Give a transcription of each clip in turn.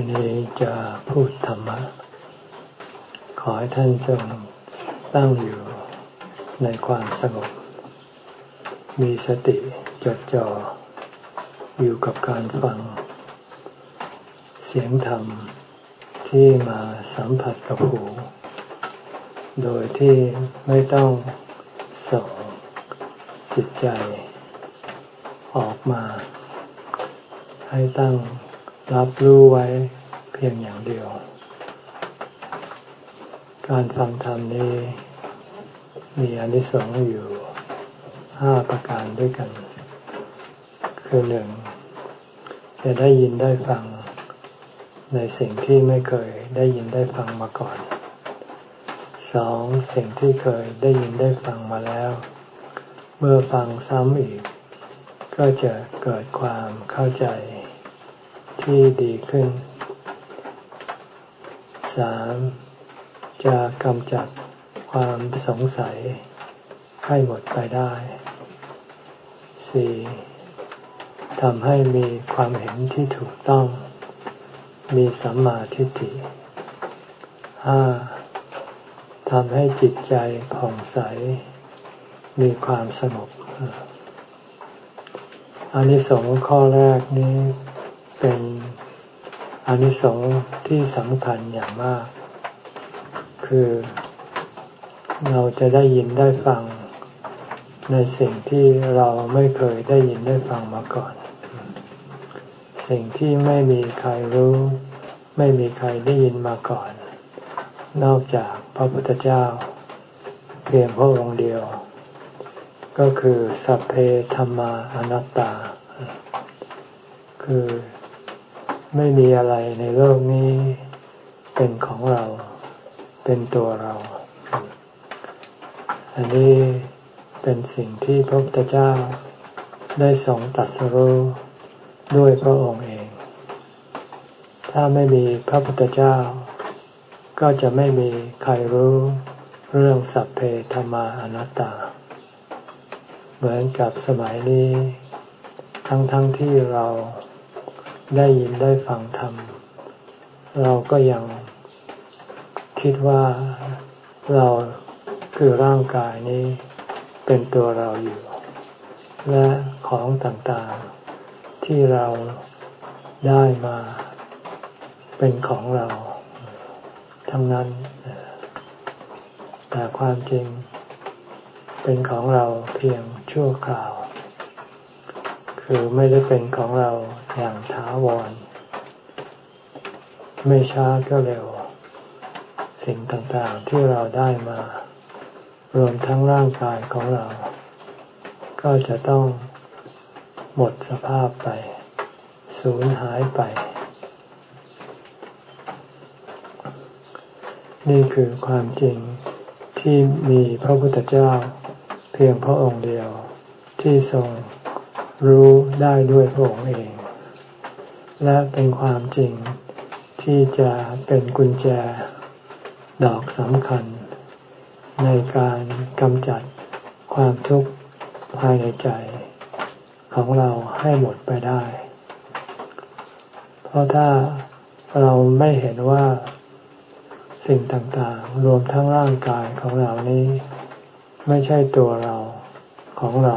ไปนี้จะพูดธรรมะ ขอให้ท่านจงตั้งอยู่ในความสงบ มีสติจดจ่ออยู่กับการฟัง เสียงธรรมที่มาสัมผัสกับหู โดยที่ไม่ต้องส่งจิตใจ ออกมาให้ตั้ง รับรู้ไว้เพียงอย่างเดียว การฟังธรรมนี้มีอนิสงส์อยู่ห้าประการด้วยกัน คือหนึ่งจะได้ยินได้ฟังในสิ่งที่ไม่เคยได้ยินได้ฟังมาก่อน สองสิ่งที่เคยได้ยินได้ฟังมาแล้ว เมื่อฟังซ้ำอีก ก็จะเกิดความเข้าใจ ที่ดีขึ้น สามจะกำจัดความสงสัยให้หมดไปได้สี่ทำให้มีความเห็นที่ถูกต้อง มีสัมมาทิฏฐิห้าทำให้จิตใจผ่องใส มีความสงบอันนี้สองข้อแรกนี้ เป็นอนิสงส์ที่สำคัญอย่างมาก คือเราจะได้ยินได้ฟังในสิ่งที่เราไม่เคยได้ยินได้ฟังมาก่อน สิ่งที่ไม่มีใครรู้ ไม่มีใครได้ยินมาก่อน นอกจากพระพุทธเจ้า เพียงพระองค์เดียว ก็คือสัพเพธรรมาอนัตตา คือ ไม่มีอะไรในโลกนี้เป็นของเรา เป็นตัวเรา อันนี้เป็นสิ่งที่พระพุทธเจ้าได้ทรงตัดสรู้ด้วยพระองค์เอง ถ้าไม่มีพระพุทธเจ้า ก็จะไม่มีใครรู้เรื่องสัพเพธรรมาอนัตตา เหมือนกับสมัยนี้ ทั้งๆทที่เรา ได้ยินได้ฟังธรรม เราก็ยังคิดว่าเราคือร่างกายนี้เป็นตัวเราอยู่ และของต่างๆที่เราได้มาเป็นของเรา ทั้งนั้น แต่ความจริงเป็นของเราเพียงชั่วคราว คือไม่ได้เป็นของเราอย่างถาวร ไม่ช้าก็เร็ว สิ่งต่างๆที่เราได้มา รวมทั้งร่างกายของเรา ก็จะต้องหมดสภาพไป สูญหายไป นี่คือความจริงที่มีพระพุทธเจ้า เพียงพระองค์เดียวที่ทรง รู้ได้ด้วยพระองค์เอง และเป็นความจริงที่จะเป็นกุญแจดอกสำคัญ ในการกำจัดความทุกข์ภายในใจ ของเราให้หมดไปได้ เพราะถ้าเราไม่เห็นว่าสิ่งต่างๆ รวมทั้งร่างกายของเรานี้ ไม่ใช่ตัวเราของเรา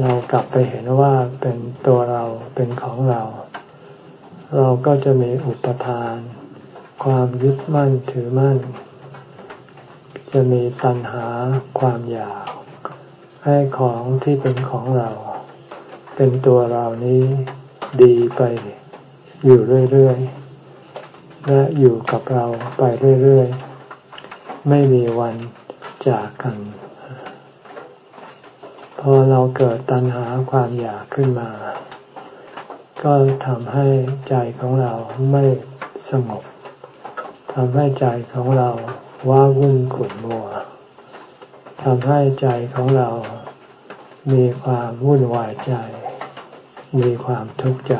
เรากลับไปเห็นว่าเป็นตัวเราเป็นของเรา เราก็จะมีอุปทาน ความยึดมั่นถือมั่น จะมีตัณหาความอยาก ให้ของที่เป็นของเรา เป็นตัวเรานี้ดีไปอยู่เรื่อยๆ และอยู่กับเราไปเรื่อยๆ ไม่มีวันจากกัน อเราเกิดตัณหาความอยากขึ้นมา ก็ทำให้ใจของเราไม่สงบทำให้ใจของเราว้าวุ่นขุ่นมัวทำให้ใจของเรามีความวุ่นวายใจ มีความทุกข์ใจ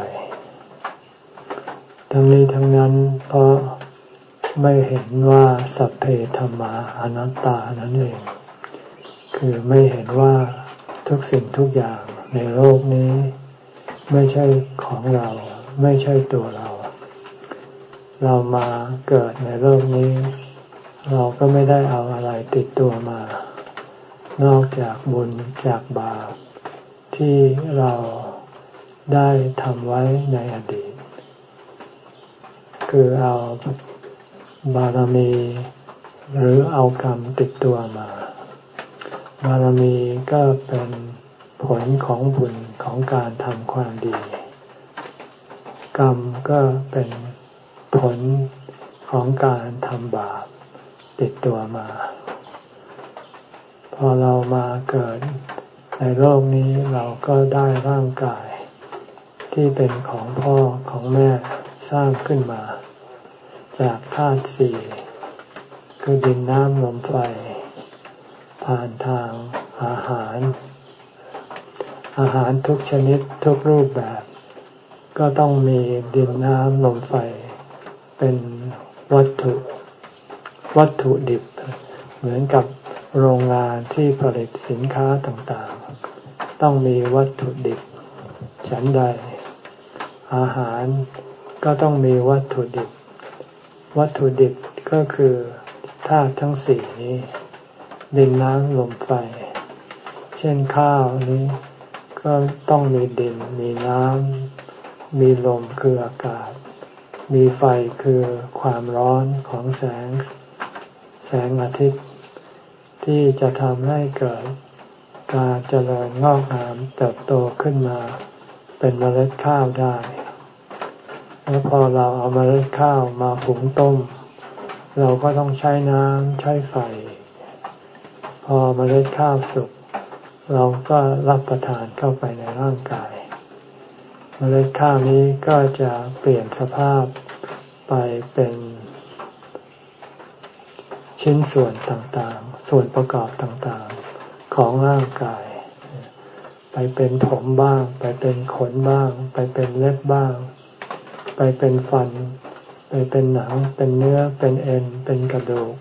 ทั้งนี้ทั้งนั้นเพราะไม่เห็นว่าสัพเพธรรมาอนัตตานั่นเอง คือไม่เห็นว่า ทุกสิ่งทุกอย่างในโลกนี้ ไม่ใช่ของเรา ไม่ใช่ตัวเรา เรามาเกิดในโลกนี้ เราก็ไม่ได้เอาอะไรติดตัวมา นอกจากบุญจากบาปที่เราได้ทำไว้ในอดีต คือเอาบารมี หรือเอากรรมติดตัวมา บารมีก็เป็นผลของบุญของการทำความดี กรรมก็เป็นผลของการทำบาปติดตัวมา พอเรามาเกิดในโลกนี้เราก็ได้ร่างกาย ที่เป็นของพ่อของแม่สร้างขึ้นมา จากธาตุสี่คือดินน้ำลมไฟ ผ่านทางอาหาร อาหารทุกชนิดทุกรูปแบบ ก็ต้องมีดินน้ำลมไฟ เป็นวัตถุ วัตถุดิบ เหมือนกับโรงงานที่ผลิตสินค้าต่างๆ ต้องมีวัตถุดิบ ฉันใด อาหารก็ต้องมีวัตถุดิบ วัตถุดิบก็คือธาตุทั้งสี่นี้ ดินน้ำลมไฟ เช่นข้าวนี้ก็ต้องมีดิน มีน้ำ มีลมคืออากาศ มีไฟคือความร้อนของแสง แสงอาทิตย์ ที่จะทำให้เกิดการเจริญงอกงามเติบโตขึ้นมาเป็นเมล็ดข้าวได้ แล้วพอเราเอาเมล็ดข้าวมาหุงต้ม เราก็ต้องใช้น้ำใช้ไฟ พอเมล็ดข้าวสุกเราก็รับประทานเข้าไปในร่างกายเมล็ดข้าวนี้ก็จะเปลี่ยนสภาพไปเป็น ชิ้นส่วนต่างๆ ส่วนประกอบต่างๆของร่างกาย ไปเป็นผมบ้าง ไปเป็นขนบ้าง ไปเป็นเล็บบ้าง ไปเป็นฟัน ไปเป็นหนัง เป็นเนื้อ เป็นเอ็น เป็นกระดูก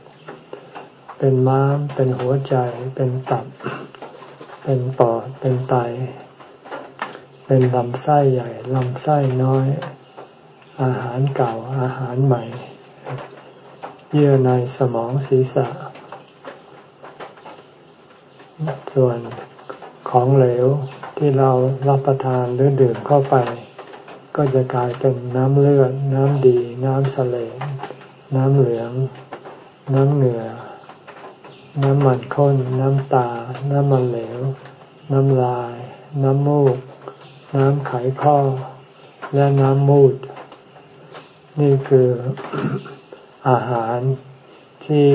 เป็นม้าม เป็นหัวใจ เป็นตับ เป็นปอด เป็นไต เป็นลำไส้ใหญ่ลำไส้น้อย อาหารเก่าอาหารใหม่ เยื่อในสมองศีรษะ ส่วนของเหลวที่เรารับประทานหรือดื่มเข้าไป ก็จะกลายเป็นน้ำเลือด น้ำดี น้ำเสลน้ำเหลือง น้ำเหงื่อ น้ำมันข้น น้ำตา น้ำมันเหลว น้ำลาย น้ำมูก น้ำไขข้อ และน้ำมูด นี่คืออาหารที่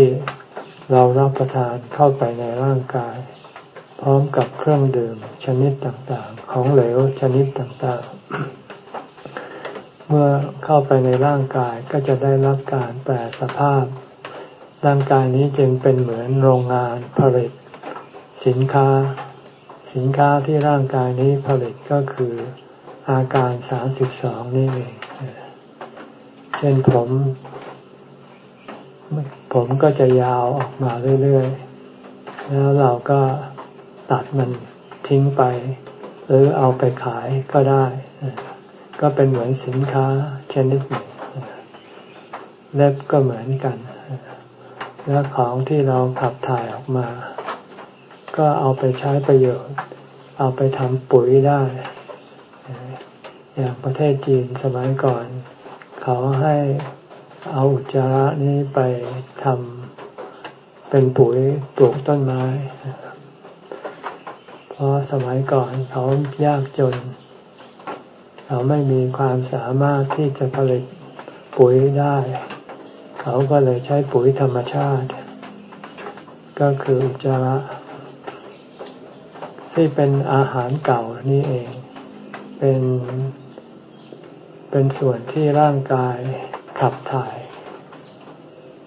เรารับประทานเข้าไปในร่างกาย พร้อมกับเครื่องดื่มชนิดต่างๆ ของเหลวชนิดต่างๆ เมื่อเข้าไปในร่างกายก็จะได้รับการแปลสภาพ ร่างกายนี้จึงเป็นเหมือนโรงงานผลิต สินค้า สินค้าที่ร่างกายนี้ผลิตก็คืออาการสามสิบสองนี่เองเช่นผม ผมก็จะยาวออกมาเรื่อยๆ แล้วเราก็ตัดมันทิ้งไป หรือเอาไปขายก็ได้ ก็เป็นเหมือนสินค้าชนิดหนึ่งเล็บก็เหมือนกัน แล้วของที่เราขับถ่ายออกมา ก็เอาไปใช้ประโยชน์ เอาไปทำปุ๋ยได้ อย่างประเทศจีนสมัยก่อน เขาให้เอาอุจจาระนี้ไปทำเป็นปุ๋ยปลูกต้นไม้ เพราะสมัยก่อนเขายากจน เขาไม่มีความสามารถที่จะผลิตปุ๋ยได้ เขาก็เลยใช้ปุ๋ยธรรมชาติ ก็คืออุจจาระที่เป็นอาหารเก่านี่เอง เป็น เป็นส่วนที่ร่างกายขับถ่าย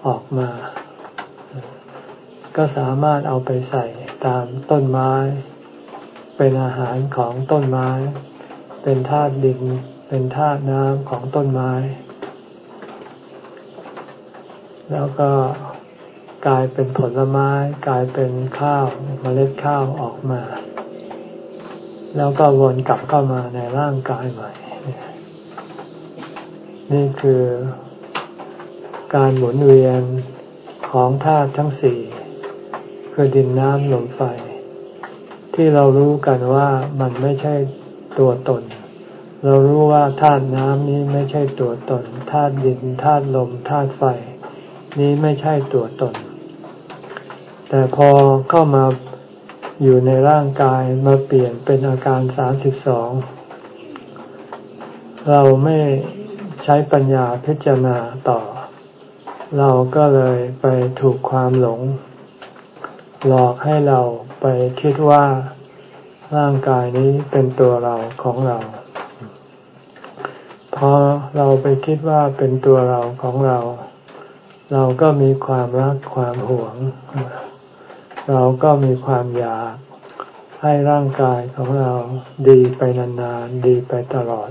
ออกมา ก็สามารถเอาไปใส่ตามต้นไม้ เป็นอาหารของต้นไม้ เป็นธาตุดิน เป็นธาตุน้ำของต้นไม้ แล้วก็กลายเป็นผลไม้ กลายเป็นข้าวเมล็ดข้าวออกมา แล้วก็วนกลับเข้ามาในร่างกายใหม่ นี่คือการหมุนเวียนของธาตุทั้งสี่คือดินน้ำลมไฟ ที่เรารู้กันว่ามันไม่ใช่ตัวตน เรารู้ว่าธาตุน้ำนี้ไม่ใช่ตัวตนธาตุดินธาตุลมธาตุไฟ นี้ไม่ใช่ตัวตน แต่พอเข้ามาอยู่ในร่างกายมาเปลี่ยนเป็นอาการสามสิบสองเราไม่ใช้ปัญญาพิจารณาต่อ เราก็เลยไปถูกความหลง หลอกให้เราไปคิดว่าร่างกายนี้เป็นตัวเราของเรา พอเราไปคิดว่าเป็นตัวเราของเรา เราก็มีความรักความหวง เราก็มีความอยากให้ร่างกายของเราดีไปนานๆ ดีไปตลอด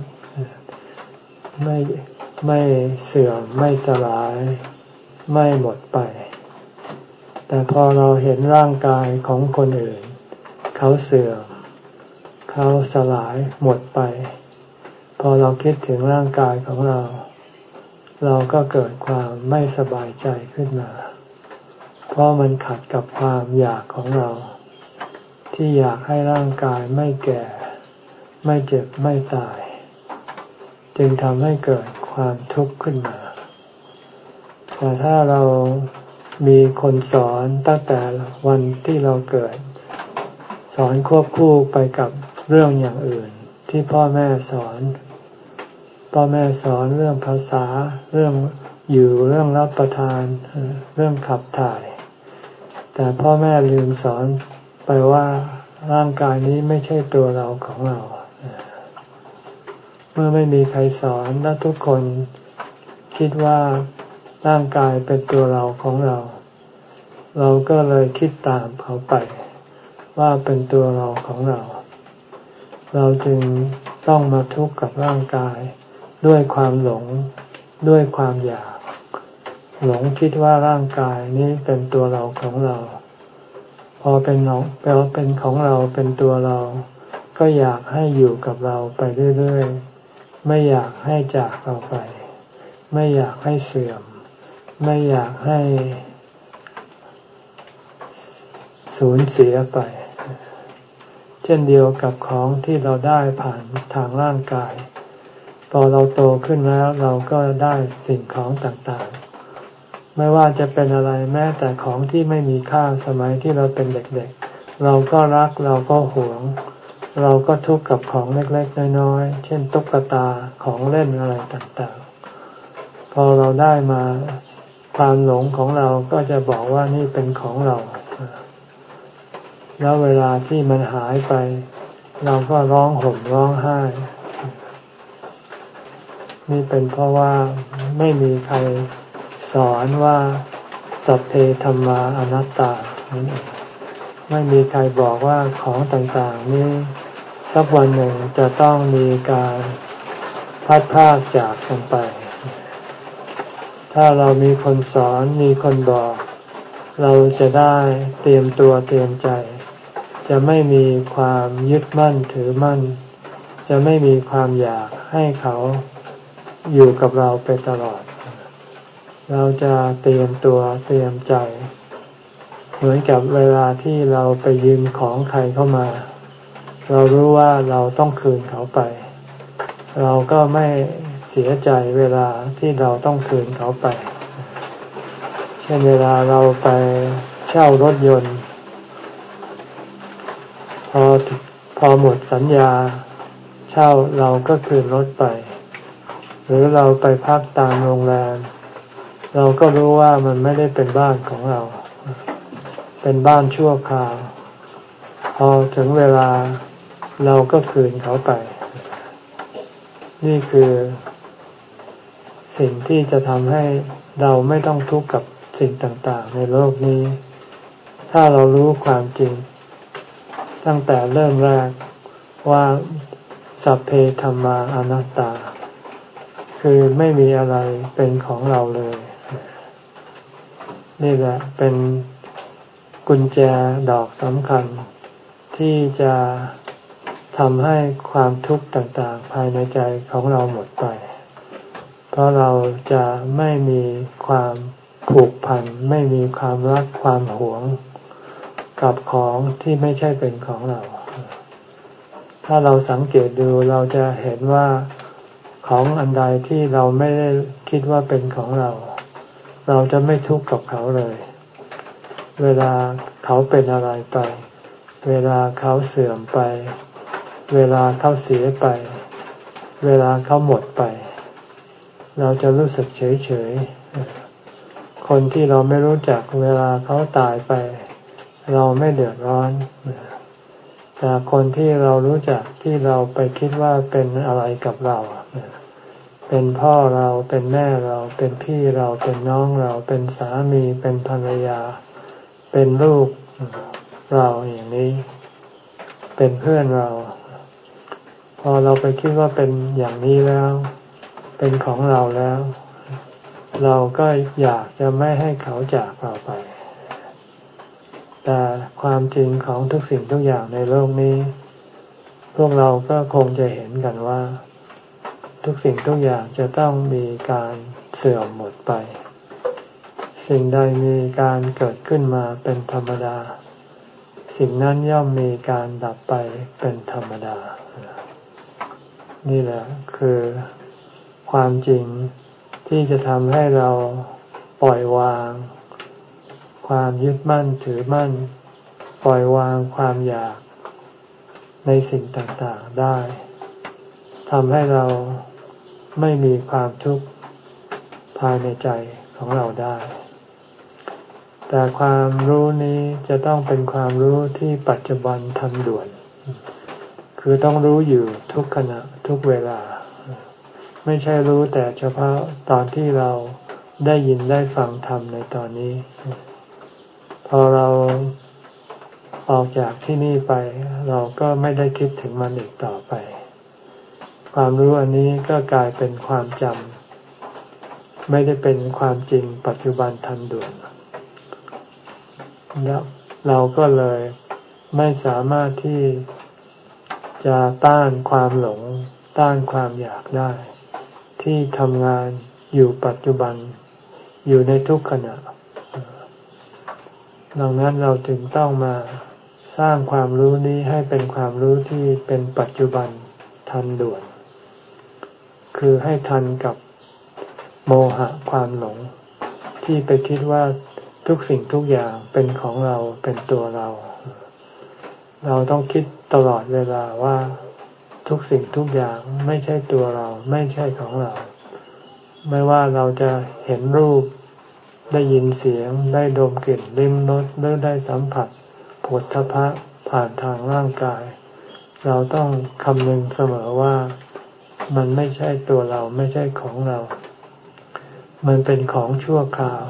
ไม่ไม่เสื่อมไม่สลาย ไม่หมดไป แต่พอเราเห็นร่างกายของคนอื่น เขาเสื่อม เขาสลายหมดไป พอเราคิดถึงร่างกายของเรา เราก็เกิดความไม่สบายใจขึ้นมา เพราะมันขัดกับความอยากของเรา ที่อยากให้ร่างกายไม่แก่ ไม่เจ็บไม่ตาย จึงทำให้เกิดความทุกข์ขึ้นมา แต่ถ้าเรามีคนสอนตั้งแต่วันที่เราเกิด สอนควบคู่ไปกับเรื่องอย่างอื่นที่พ่อแม่สอน พ่อแม่สอนเรื่องภาษา เรื่องอยู่เรื่องรับประทาน เรื่องขับถ่าย แต่พ่อแม่ลืมสอนไปว่าร่างกายนี้ไม่ใช่ตัวเราของเรา เมื่อไม่มีใครสอนและทุกคนคิดว่าร่างกายเป็นตัวเราของเรา เราก็เลยคิดตามเขาไป ว่าเป็นตัวเราของเรา เราจึงต้องมาทุกข์กับร่างกาย ด้วยความหลงด้วยความอยาก หลงคิดว่าร่างกายนี้เป็นตัวเราของเรา พอเป็นน้องแปลว่าเป็นของเราเป็นตัวเรา ก็อยากให้อยู่กับเราไปเรื่อยๆไม่อยากให้จากเราไป ไม่อยากให้เสื่อม ไม่อยากให้สูญเสียไป เช่นเดียวกับของที่เราได้ผ่านทางร่างกาย พอเราโตขึ้นแล้วเราก็ได้สิ่งของต่างๆ ไม่ว่าจะเป็นอะไรแม้แต่ของที่ไม่มีค่าสมัยที่เราเป็นเด็กๆ เราก็รักเราก็หวง เราก็ทุกข์กับของเล็กๆ น้อยๆ เช่นตุ๊กตาของเล่นอะไรต่างๆ พอเราได้มาความหลงของเราก็จะบอกว่านี่เป็นของเรา แล้วเวลาที่มันหายไป เราก็ร้องห่มร้องไห้ นี่เป็นเพราะว่าไม่มีใครสอนว่าสัพเพธรรมาอนัตตา ไม่มีใครบอกว่าของต่างๆ นี้สักวันหนึ่งจะต้องมีการพัดพากจากกันไป ถ้าเรามีคนสอนมีคนบอก เราจะได้เตรียมตัวเตรียมใจ จะไม่มีความยึดมั่นถือมั่น จะไม่มีความอยากให้เขา อยู่กับเราไปตลอด เราจะเตรียมตัวเตรียมใจ เหมือนกับเวลาที่เราไปยืมของใครเข้ามา เรารู้ว่าเราต้องคืนเขาไป เราก็ไม่เสียใจเวลาที่เราต้องคืนเขาไป เช่นเวลาเราไปเช่ารถยนต์ พอพอหมดสัญญา เช่าเราก็คืนรถไป หรือเราไปพักตามโรงแรม เราก็รู้ว่ามันไม่ได้เป็นบ้านของเรา เป็นบ้านชั่วคราว พอถึงเวลาเราก็คืนเขาไป นี่คือ สิ่งที่จะทำให้เราไม่ต้องทุกข์กับสิ่งต่างๆ ในโลกนี้ ถ้าเรารู้ความจริง ตั้งแต่เริ่มแรกว่าสัพเพธรรมาอนัตตา คือไม่มีอะไรเป็นของเราเลย นี่แหละเป็นกุญแจดอกสำคัญ ที่จะทำให้ความทุกข์ต่างๆ ภายในใจของเราหมดไป เพราะเราจะไม่มีความผูกพัน ไม่มีความรักความหวง กับของที่ไม่ใช่เป็นของเรา ถ้าเราสังเกตดูเราจะเห็นว่า ของอันใดที่เราไม่ได้คิดว่าเป็นของเรา เราจะไม่ทุกข์กับเขาเลย เวลาเขาเป็นอะไรไป เวลาเขาเสื่อมไป เวลาเขาเสียไป เวลาเขาหมดไป เราจะรู้สึกเฉยเฉยคนที่เราไม่รู้จักเวลาเขาตายไป เราไม่เดือดร้อน แต่คนที่เรารู้จักที่เราไปคิดว่าเป็นอะไรกับเรา เป็นพ่อเราเป็นแม่เราเป็นพี่เราเป็นน้องเราเป็นสามีเป็นภรรยา เป็นลูกเราอย่างนี้ เป็นเพื่อนเรา พอเราไปคิดว่าเป็นอย่างนี้แล้ว เป็นของเราแล้ว เราก็อยากจะไม่ให้เขาจากเราไป แต่ความจริงของทุกสิ่งทุกอย่างในโลกนี้ พวกเราก็คงจะเห็นกันว่า ทุกสิ่งทุกอย่างจะต้องมีการเสื่อมหมดไป สิ่งใดมีการเกิดขึ้นมาเป็นธรรมดา สิ่งนั้นย่อมมีการดับไปเป็นธรรมดา นี่แหละคือความจริงที่จะทำให้เราปล่อยวาง ความยึดมั่นถือมั่น ปล่อยวางความอยากในสิ่งต่างๆได้ทำให้เรา ไม่มีความทุกข์ภายในใจของเราได้ แต่ความรู้นี้จะต้องเป็นความรู้ที่ปัจจุบันทันด่วน คือต้องรู้อยู่ทุกขณะทุกเวลา ไม่ใช่รู้แต่เฉพาะตอนที่เราได้ยินได้ฟังธรรมในตอนนี้ พอเราออกจากที่นี่ไป เราก็ไม่ได้คิดถึงมันอีกต่อไป ความรู้อันนี้ก็กลายเป็นความจำไม่ได้เป็นความจริงปัจจุบันทันด่วนแล้วเราก็เลยไม่สามารถที่จะต้านความหลง ต้านความอยากได้ ที่ทำงานอยู่ปัจจุบันอยู่ในทุกขณะดังนั้นเราจึงต้องมาสร้างความรู้นี้ให้เป็นความรู้ที่เป็นปัจจุบันทันด่วน คือให้ทันกับโมหะความหลง ที่ไปคิดว่าทุกสิ่งทุกอย่างเป็นของเราเป็นตัวเรา เราต้องคิดตลอดเวลาว่าทุกสิ่งทุกอย่างไม่ใช่ตัวเรา ไม่ใช่ของเรา ไม่ว่าเราจะเห็นรูปได้ยินเสียงได้ดมกลิ่นลิ้มรสหรือได้สัมผัสผลทพะผ่านทางร่างกาย เราต้องคำนึงเสมอว่า มันไม่ใช่ตัวเราไม่ใช่ของเรา มันเป็นของชั่วคราว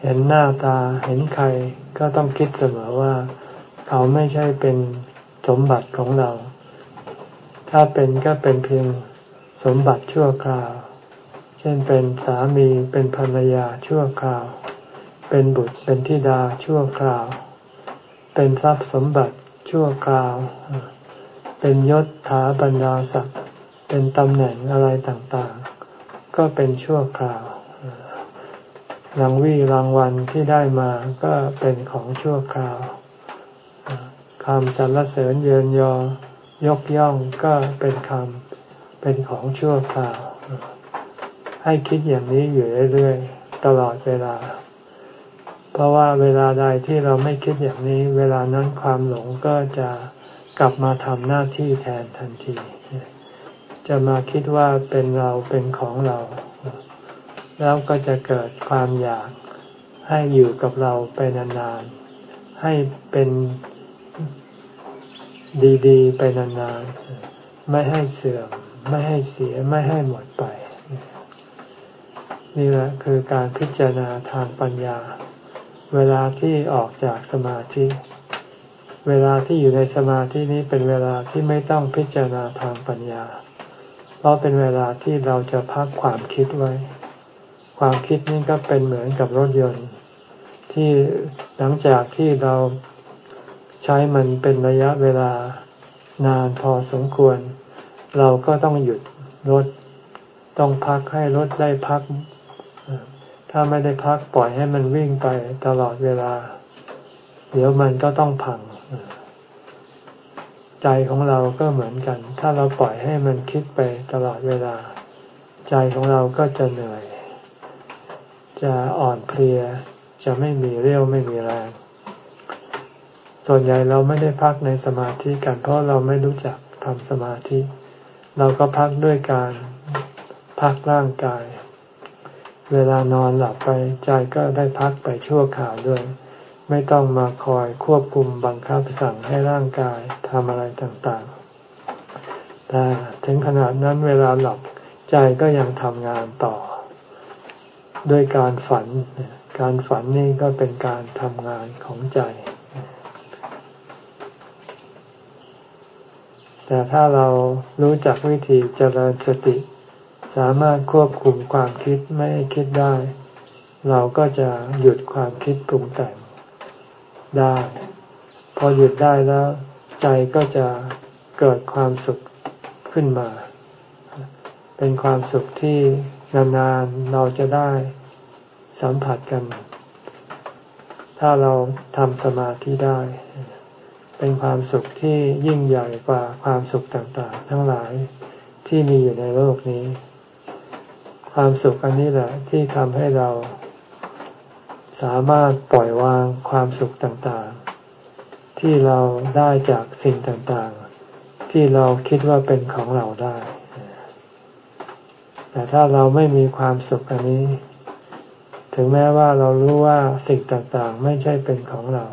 เห็นหน้าตาเห็นใครก็ต้องคิดเสมอว่า เขาไม่ใช่เป็นสมบัติของเรา ถ้าเป็นก็เป็นเพียงสมบัติชั่วคราว เช่นเป็นสามีเป็นภรรยาชั่วคราว เป็นบุตรเป็นธิดาชั่วคราว เป็นทรัพย์สมบัติชั่วคราว เป็นยศถาบรรดาศักดิ์ เป็นตำแหน่งอะไรต่างๆ ก็เป็นชั่วคราวรางวีรางวัลที่ได้มาก็เป็นของชั่วคราวคำสรรเสริญเยินยอยกย่องก็เป็นคำเป็นของชั่วคราว ให้คิดอย่างนี้อยู่เรื่อยๆตลอดเวลา เพราะว่าเวลาใดที่เราไม่คิดอย่างนี้ เวลานั้นความหลงก็จะกลับมาทำหน้าที่แทนทันที จะมาคิดว่าเป็นเราเป็นของเรา แล้วก็จะเกิดความอยากให้อยู่กับเราไปนานๆ ให้เป็นดีๆ ไปนานๆ ไม่ให้เสื่อม ไม่ให้เสีย ไม่ให้หมดไป นี่แหละคือการพิจารณาทางปัญญา เวลาที่ออกจากสมาธิ เวลาที่อยู่ในสมาธินี้เป็นเวลาที่ไม่ต้องพิจารณาทางปัญญา เพราะเป็นเวลาที่เราจะพักความคิดไว้ ความคิดนี่ก็เป็นเหมือนกับรถยนต์ ที่หลังจากที่เราใช้มันเป็นระยะเวลานานพอสมควร เราก็ต้องหยุดรถ ต้องพักให้รถได้พัก ถ้าไม่ได้พักปล่อยให้มันวิ่งไปตลอดเวลา เดี๋ยวมันก็ต้องพัง ใจของเราก็เหมือนกัน ถ้าเราปล่อยให้มันคิดไปตลอดเวลา ใจของเราก็จะเหนื่อย จะอ่อนเพลีย จะไม่มีเรี่ยวไม่มีแรง ส่วนใหญ่เราไม่ได้พักในสมาธิกันเพราะเราไม่รู้จักทำสมาธิ เราก็พักด้วยการพักร่างกาย เวลานอนหลับไปใจก็ได้พักไปชั่วข่าวด้วย ไม่ต้องมาคอยควบคุมบังคับสั่งให้ร่างกายทำอะไรต่างๆ แต่ถึงขนาดนั้นเวลาหลับใจก็ยังทำงานต่อ ด้วยการฝัน การฝันนี่ก็เป็นการทำงานของใจ แต่ถ้าเรารู้จักวิธีเจริญสติ สามารถควบคุมความคิดไม่คิดได้ เราก็จะหยุดความคิดปรุงแต่ง ได้ พอหยุดได้แล้ว ใจก็จะเกิดความสุขขึ้นมา เป็นความสุขที่นานๆเราจะได้สัมผัสกัน ถ้าเราทำสมาธิได้ เป็นความสุขที่ยิ่งใหญ่กว่าความสุขต่างๆ ทั้งหลายที่มีอยู่ในโลกนี้ ความสุขอันนี้แหละที่ทำให้เรา สามารถปล่อยวางความสุขต่างๆ ที่เราได้จากสิ่งต่างๆ ที่เราคิดว่าเป็นของเราได้ แต่ถ้าเราไม่มีความสุขอันนี้ ถึงแม้ว่าเรารู้ว่าสิ่งต่างๆ ไม่ใช่เป็นของเรา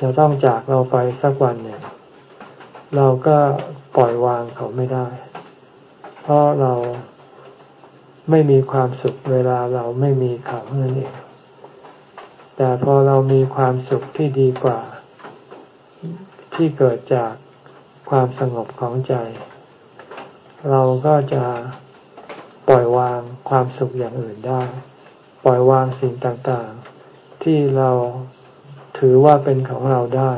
จะต้องจากเราไปสักวันหนึ่ง เราก็ปล่อยวางเขาไม่ได้ เพราะเรา ไม่มีความสุขเวลาเราไม่มีเขานั่นเอง แต่พอเรามีความสุขที่ดีกว่า ที่เกิดจากความสงบของใจ เราก็จะปล่อยวางความสุขอย่างอื่นได้ ปล่อยวางสิ่งต่างๆ ที่เราถือว่าเป็นของเราได้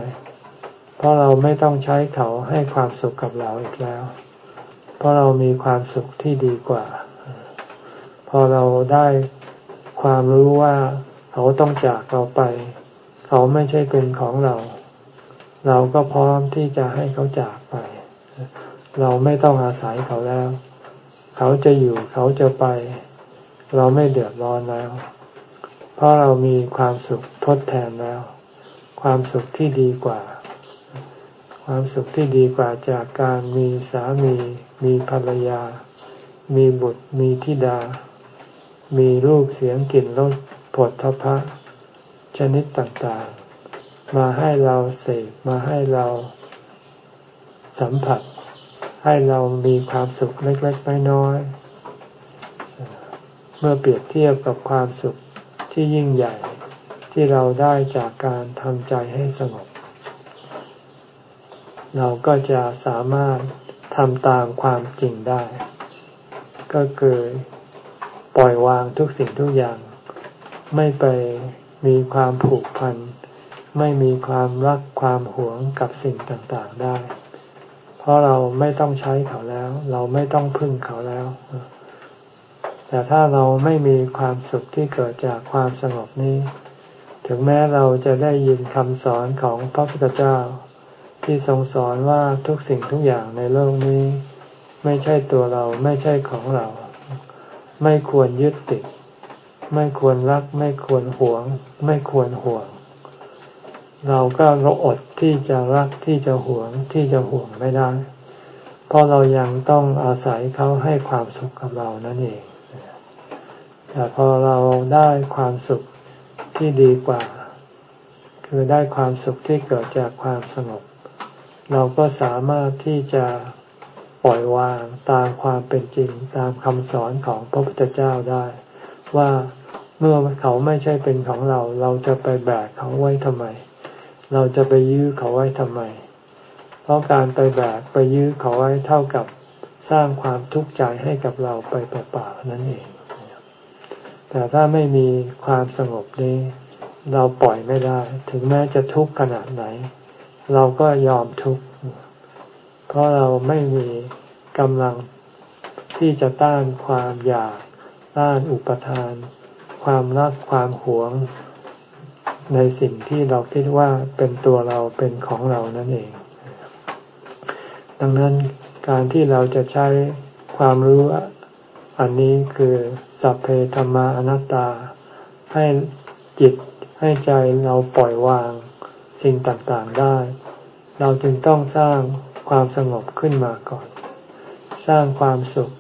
เพราะเราไม่ต้องใช้เขาให้ความสุขกับเราอีกแล้ว เพราะเรามีความสุขที่ดีกว่า พอเราได้ความรู้ว่าเขาต้องจากเราไป เขาไม่ใช่เป็นของเรา เราก็พร้อมที่จะให้เขาจากไป เราไม่ต้องอาศัยเขาแล้ว เขาจะอยู่เขาจะไป เราไม่เดือดร้อนแล้ว เพราะเรามีความสุขทดแทนแล้ว ความสุขที่ดีกว่า ความสุขที่ดีกว่าจากการมีสามี มีภรรยา มีบุตรมีธิดา มีลูกเสียงกลิ่นรสผลทพะ ชนิดต่างๆ มาให้เราเสพมาให้เราสัมผัส ให้เรามีความสุขเล็กๆน้อยๆเมื่อเปรียบเทียบกับความสุขที่ยิ่งใหญ่ที่เราได้จากการทำใจให้สงบ เราก็จะสามารถทำตามความจริงได้ ก็คือ ปล่อยวางทุกสิ่งทุกอย่าง ไม่ไปมีความผูกพัน ไม่มีความรักความหวงกับสิ่งต่างๆได้ เพราะเราไม่ต้องใช้เขาแล้ว เราไม่ต้องพึ่งเขาแล้ว แต่ถ้าเราไม่มีความสุขที่เกิดจากความสงบนี้ ถึงแม้เราจะได้ยินคำสอนของพระพุทธเจ้า ที่ทรงสอนว่าทุกสิ่งทุกอย่างในโลกนี้ ไม่ใช่ตัวเราไม่ใช่ของเรา ไม่ควรยึดติด ไม่ควรรัก ไม่ควรหวง ไม่ควรห่วง เราก็รอดที่จะรักที่จะหวงที่จะห่วงไม่ได้ เพราะเรายังต้องอาศัยเขาให้ความสุขกับเรานั่นเอง แต่พอเราได้ความสุขที่ดีกว่า คือได้ความสุขที่เกิดจากความสงบ เราก็สามารถที่จะ ปล่อยวางตามความเป็นจริงตามคำสอนของพระพุทธเจ้าได้ ว่าเมื่อเขาไม่ใช่เป็นของเรา เราจะไปแบกเขาไว้ทำไม เราจะไปยื้อเขาไว้ทำไม เพราะการไปแบกไปยื้อเขาไว้เท่ากับสร้างความทุกข์ใจให้กับเราไปเปล่าๆนั่นเอง แต่ถ้าไม่มีความสงบนี้ เราปล่อยไม่ได้ ถึงแม้จะทุกข์ขนาดไหน เราก็ยอมทุกข์ เพราะเราไม่มีกำลังที่จะต้านความอยาก ต้านอุปทาน ความรักความหวง ในสิ่งที่เราคิดว่าเป็นตัวเราเป็นของเรานั่นเอง ดังนั้นการที่เราจะใช้ความรู้อันนี้คือสัพเพธรรมาอนัตตา ให้จิตให้ใจเราปล่อยวางสิ่งต่างๆได้ เราจึงต้องสร้าง ความสงบขึ้นมาก่อน สร้างความสุข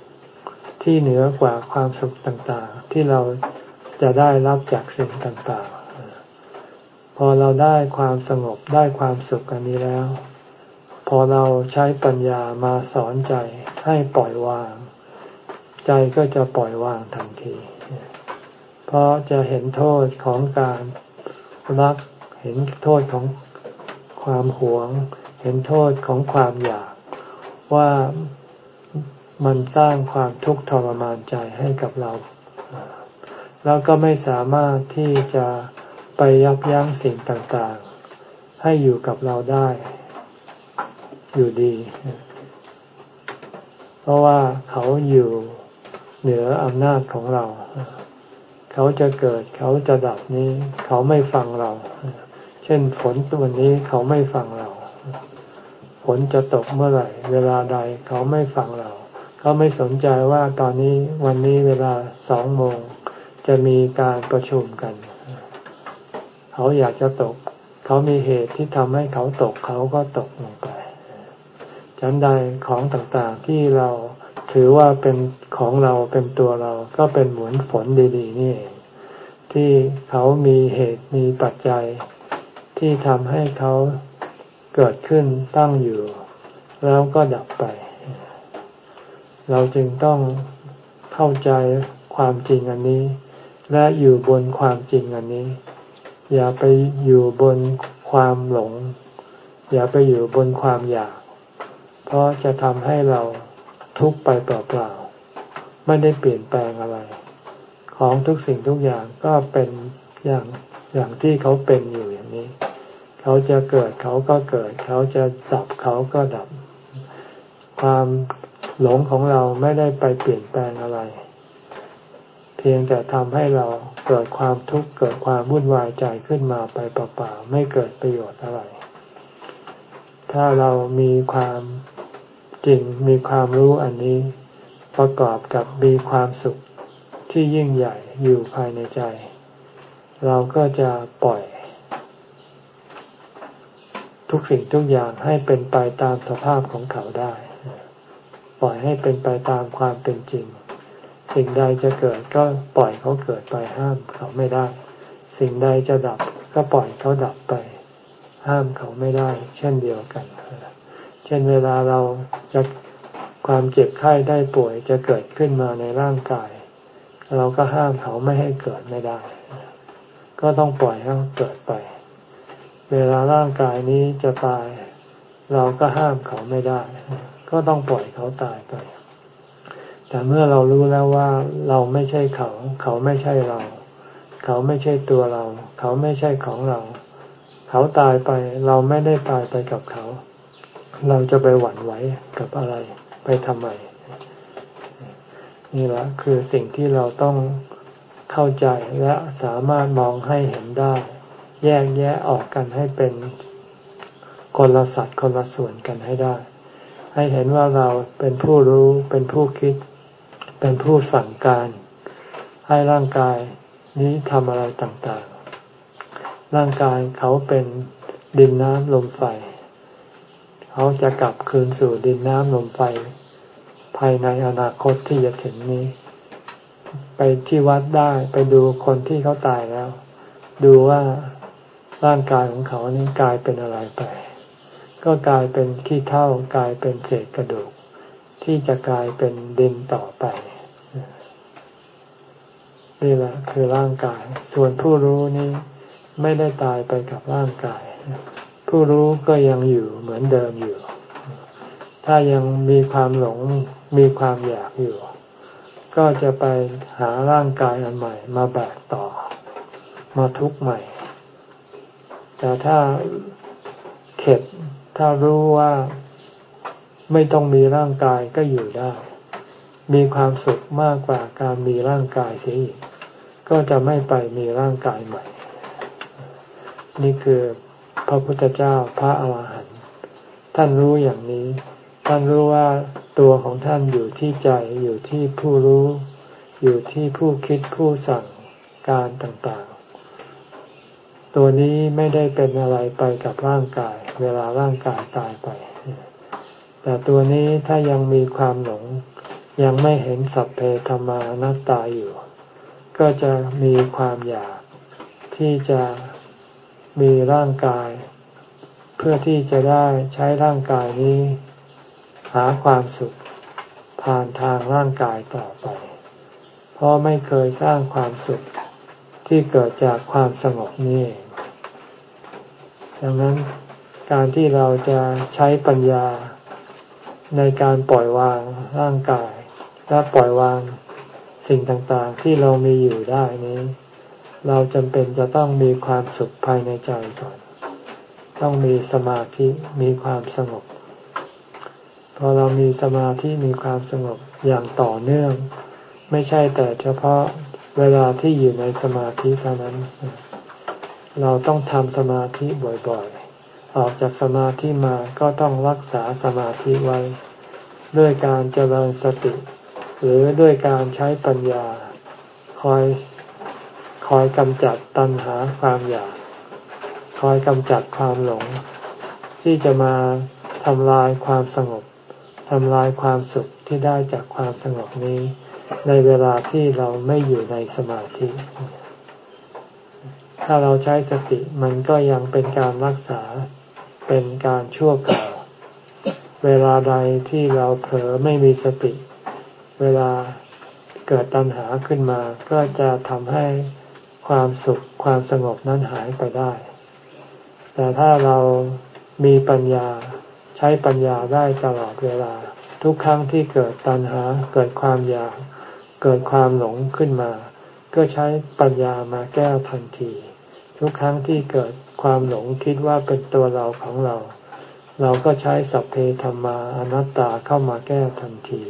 ที่เหนือกว่าความสุขต่างๆ ที่เราจะได้รับจากสิ่งต่างๆ พอเราได้ความสงบได้ความสุขอันนี้แล้ว พอเราใช้ปัญญามาสอนใจให้ปล่อยวาง ใจก็จะปล่อยวางทันที เพราะจะเห็นโทษของการรัก เห็นโทษของความหวง เห็นโทษของความอยากว่ามันสร้างความทุกข์ทรมานใจให้กับเรา แล้วก็ไม่สามารถที่จะไปยับยั้งสิ่งต่างๆ ให้อยู่กับเราได้ อยู่ดี เพราะว่าเขาอยู่เหนืออำนาจของเรา เขาจะเกิดเขาจะดับนี้ เขาไม่ฟังเรา เช่นฝนตัวนี้เขาไม่ฟังเรา ฝนจะตกเมื่อไหร่ เวลาใดเขาไม่ฟังเรา เขาไม่สนใจว่าตอนนี้วันนี้เวลาสองโมง จะมีการประชุมกัน เขาอยากจะตก เขามีเหตุที่ทำให้เขาตกเขาก็ตกลงไปฉันใดของต่างๆที่เราถือว่าเป็นของเราเป็นตัวเราก็เป็นเหมือนฝนดีๆ นี่เองที่เขามีเหตุมีปัจจัยที่ทำให้เขา เกิดขึ้นตั้งอยู่ แล้วก็ดับไป เราจึงต้องเข้าใจความจริงอันนี้ และอยู่บนความจริงอันนี้ อย่าไปอยู่บนความหลง อย่าไปอยู่บนความอยาก เพราะจะทำให้เราทุกข์ไปเปล่าๆไม่ได้เปลี่ยนแปลงอะไร ของทุกสิ่งทุกอย่างก็เป็นอย่างอย่างที่เขาเป็นอยู่อย่างนี้ เขาจะเกิดเขาก็เกิด เขาจะดับเขาก็ดับ ความหลงของเราไม่ได้ไปเปลี่ยนแปลงอะไร เพียงแต่ทำให้เราเกิดความทุกข์เกิดความวุ่นวายใจขึ้นมาไปเปล่าๆไม่เกิดประโยชน์อะไร ถ้าเรามีความจริงมีความรู้อันนี้ประกอบกับมีความสุขที่ยิ่งใหญ่อยู่ภายในใจ เราก็จะปล่อย ทุกสิ่งทุกอย่างให้เป็นไปตามสภาพของเขาได้ ปล่อยให้เป็นไปตามความเป็นจริง สิ่งใดจะเกิดก็ปล่อยเขาเกิดไปห้ามเขาไม่ได้ สิ่งใดจะดับก็ปล่อยเขาดับไป ห้ามเขาไม่ได้ เช่นเดียวกัน เช่นเวลาเราจะความเจ็บไข้ได้ป่วยจะเกิดขึ้นมาในร่างกาย เราก็ห้ามเขาไม่ให้เกิดไม่ได้ ก็ต้องปล่อยให้เขาเกิดไป เวลาร่างกายนี้จะตาย เราก็ห้ามเขาไม่ได้ ก็ต้องปล่อยเขาตายไป แต่เมื่อเรารู้แล้วว่าเราไม่ใช่เขา เขาไม่ใช่เรา เขาไม่ใช่ตัวเรา เขาไม่ใช่ของเรา เขาตายไป เราไม่ได้ตายไปกับเขา เราจะไปหวั่นไหวกับอะไร ไปทำไม นี่แหละคือสิ่งที่เราต้องเข้าใจและสามารถมองให้เห็นได้ แยกแยะออกกันให้เป็นคนละสัตว์คนละส่วนกันให้ได้ ให้เห็นว่าเราเป็นผู้รู้เป็นผู้คิด เป็นผู้สั่งการ ให้ร่างกายนี้ทำอะไรต่างๆ ร่างกายเขาเป็นดินน้ำลมไฟ เขาจะกลับคืนสู่ดินน้ำลมไฟ ภายในอนาคตที่จะถึงนี้ ไปที่วัดได้ไปดูคนที่เขาตายแล้ว ดูว่า ร่างกายของเขานี้กลายเป็นอะไรไป ก็กลายเป็นขี้เท่ากลายเป็นเศษกระดูก ที่จะกลายเป็นดินต่อไป นี่แหละคือร่างกาย ส่วนผู้รู้นี้ไม่ได้ตายไปกับร่างกาย ผู้รู้ก็ยังอยู่เหมือนเดิมอยู่ ถ้ายังมีความหลงมีความอยากอยู่ ก็จะไปหาร่างกายอันใหม่ มาแบกต่อ มาทุกข์ใหม่ แต่ถ้าเข็ดถ้ารู้ว่าไม่ต้องมีร่างกายก็อยู่ได้ มีความสุขมากกว่าการมีร่างกายเสียอีกก็จะไม่ไปมีร่างกายใหม่ นี่คือพระพุทธเจ้าพระอาหารหันต์ท่านรู้อย่างนี้ ท่านรู้ว่าตัวของท่านอยู่ที่ใจอยู่ที่ผู้รู้ อยู่ที่ผู้คิดผู้สั่งการต่าง ตัวนี้ไม่ได้เป็นอะไรไปกับร่างกาย เวลาร่างกายตายไป แต่ตัวนี้ถ้ายังมีความหลง ยังไม่เห็นสัพเพธรรมานัตตาอยู่ ก็จะมีความอยากที่จะมีร่างกาย เพื่อที่จะได้ใช้ร่างกายนี้ หาความสุขผ่านทางร่างกายต่อไป เพราะไม่เคยสร้างความสุขที่เกิดจากความสงบนี้ ดังนั้นการที่เราจะใช้ปัญญาในการปล่อยวางร่างกาย และปล่อยวางสิ่งต่างๆ ที่เรามีอยู่ได้นี้ เราจำเป็นจะต้องมีความสุขภายในใจก่อน ต้องมีสมาธิมีความสงบพอเรามีสมาธิมีความสงบอย่างต่อเนื่อง ไม่ใช่แต่เฉพาะเวลาที่อยู่ในสมาธิเท่านั้น เราต้องทำสมาธิบ่อยๆ ออกจากสมาธิมาก็ต้องรักษาสมาธิไว้ ด้วยการเจริญสติ หรือด้วยการใช้ปัญญา คอยคอยกำจัดตัณหาความอยาก คอยกำจัดความหลง ที่จะมาทำลายความสงบทำลายความสุขที่ได้จากความสงบนี้ ในเวลาที่เราไม่อยู่ในสมาธิ ถ้าเราใช้สติมันก็ยังเป็นการรักษาเป็นการชั่วคราวเวลาใดที่เราเผลอไม่มีสติ เวลาเกิดตัณหาขึ้นมา ก็จะทำให้ความสุขความสงบนั้นหายไปได้ แต่ถ้าเรามีปัญญาใช้ปัญญาได้ตลอดเวลา ทุกครั้งที่เกิดตัณหาเกิดความอยากเกิดความหลงขึ้นมา ก็ใช้ปัญญามาแก้ทันที ทุกครั้งที่เกิดความหลงคิดว่าเป็นตัวเราของเรา เราก็ใช้สัพเพธรรมาอนัตตาเข้ามาแก้ทันที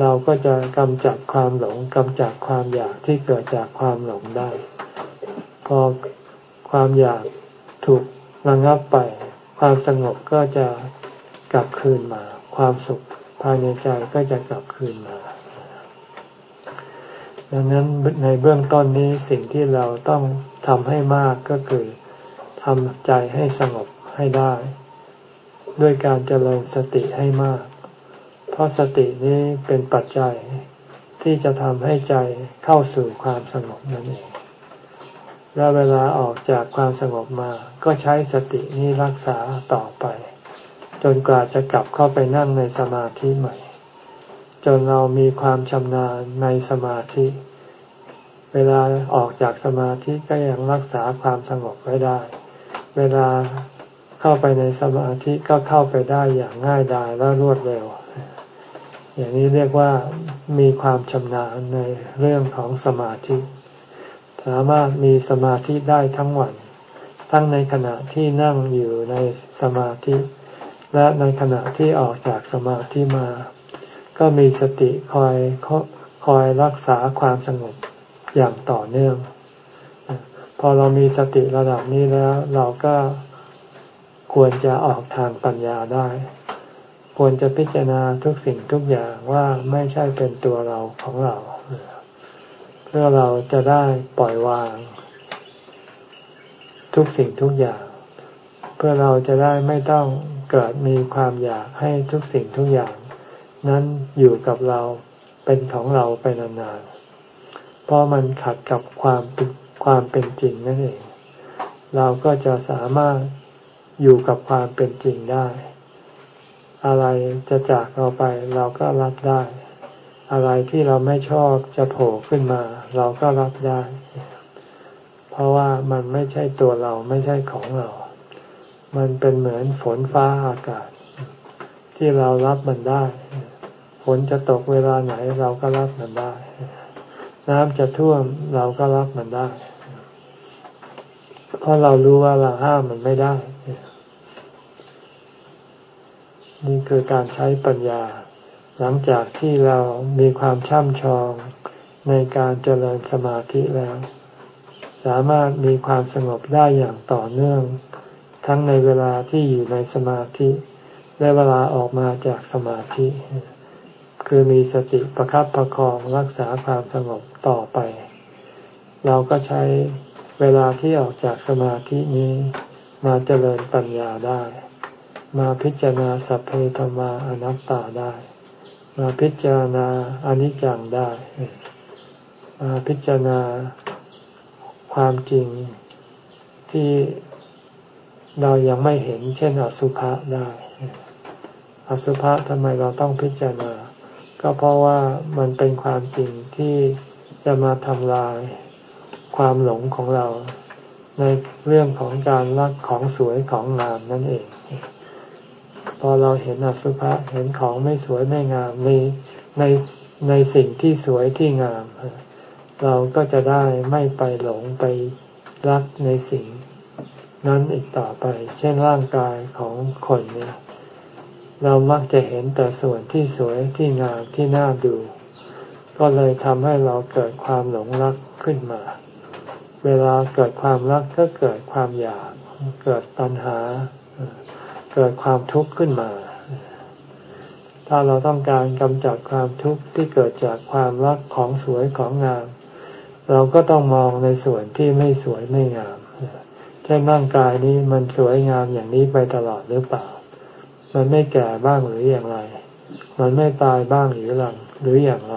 เราก็จะกำจัดความหลงกำจัดความอยากที่เกิดจากความหลงได้ พอความอยากถูกระงับไป ความสงบก็จะกลับคืนมา ความสุขภายในใจก็จะกลับคืนมา ดังนั้นในเบื้องต้นนี้สิ่งที่เราต้องทำให้มากก็คือทำใจให้สงบให้ได้ ด้วยการเจริญสติให้มาก เพราะสตินี้เป็นปัจจัยที่จะทำให้ใจเข้าสู่ความสงบนั่นเอง และเวลาออกจากความสงบมา ก็ใช้สตินี้รักษาต่อไป จนกว่าจะกลับเข้าไปนั่งในสมาธิใหม่ จนเรามีความชำนาญในสมาธิ เวลาออกจากสมาธิก็ยังรักษาความสงบไว้ได้ เวลาเข้าไปในสมาธิก็เข้าไปได้อย่างง่ายดายและรวดเร็ว อย่างนี้เรียกว่ามีความชำนาญในเรื่องของสมาธิ สามารถมีสมาธิได้ทั้งวัน ทั้งในขณะที่นั่งอยู่ในสมาธิ และในขณะที่ออกจากสมาธิมา ก็มีสติคอยคอยรักษาความสงบอย่างต่อเนื่อง พอเรามีสติระดับนี้แล้ว เราก็ควรจะออกทางปัญญาได้ ควรจะพิจารณาทุกสิ่งทุกอย่างว่าไม่ใช่เป็นตัวเราของเรา เพื่อเราจะได้ปล่อยวาง ทุกสิ่งทุกอย่าง เพื่อเราจะได้ไม่ต้องเกิดมีความอยากให้ทุกสิ่งทุกอย่าง นั้นอยู่กับเราเป็นของเราไปนานๆ เพราะมันขัดกับความความเป็นจริงนั่นเอง เราก็จะสามารถอยู่กับความเป็นจริงได้ อะไรจะจากเราไปเราก็รับได้ อะไรที่เราไม่ชอบจะโผล่ขึ้นมา เราก็รับได้ เพราะว่ามันไม่ใช่ตัวเราไม่ใช่ของเรา มันเป็นเหมือนฝนฟ้าอากาศ ที่เรารับมันได้ ฝนจะตกเวลาไหนเราก็รับมันได้ น้ำจะท่วมเราก็รับมันได้ เพราะเรารู้ว่าเราห้ามมันไม่ได้ นี่คือการใช้ปัญญา หลังจากที่เรามีความช่ำชองในการเจริญสมาธิแล้ว สามารถมีความสงบได้อย่างต่อเนื่อง ทั้งในเวลาที่อยู่ในสมาธิ และเวลาออกมาจากสมาธิ คือมีสติประครับประคองรักษาความสงบต่อไป เราก็ใช้เวลาที่ออกจากสมาธินี้มาเจริญปัญญาได้ มาพิจารณาสัพเพธรรมาอนัตตาได้ มาพิจารณาอนิจจังได้ มาพิจารณาความจริงที่เรายังไม่เห็นเช่นอสุภะได้ อสุภะทำไมเราต้องพิจารณา ก็เพราะว่ามันเป็นความจริงที่จะมาทำลายความหลงของเรา ในเรื่องของการรักของสวยของงามนั่นเอง พอเราเห็นอสุภะเห็นของไม่สวยไม่งามในในในสิ่งที่สวยที่งาม เราก็จะได้ไม่ไปหลงไปรักในสิ่ง นั้นอีกต่อไป เช่นร่างกายของคนเนี่ย เรามักจะเห็นแต่ส่วนที่สวยที่งามที่น่าดู ก็เลยทำให้เราเกิดความหลงรักขึ้นมา เวลาเกิดความรักก็เกิดความอยาก เกิดตัณหา เกิดความทุกข์ขึ้นมา ถ้าเราต้องการกำจัดความทุกข์ที่เกิดจากความรักของสวยของงาม เราก็ต้องมองในส่วนที่ไม่สวยไม่งาม เช่นร่างกายนี้มันสวยงามอย่างนี้ไปตลอดหรือเปล่า มันไม่แก่บ้างหรืออย่างไร มันไม่ตายบ้างหรือหลังหรืออย่างไร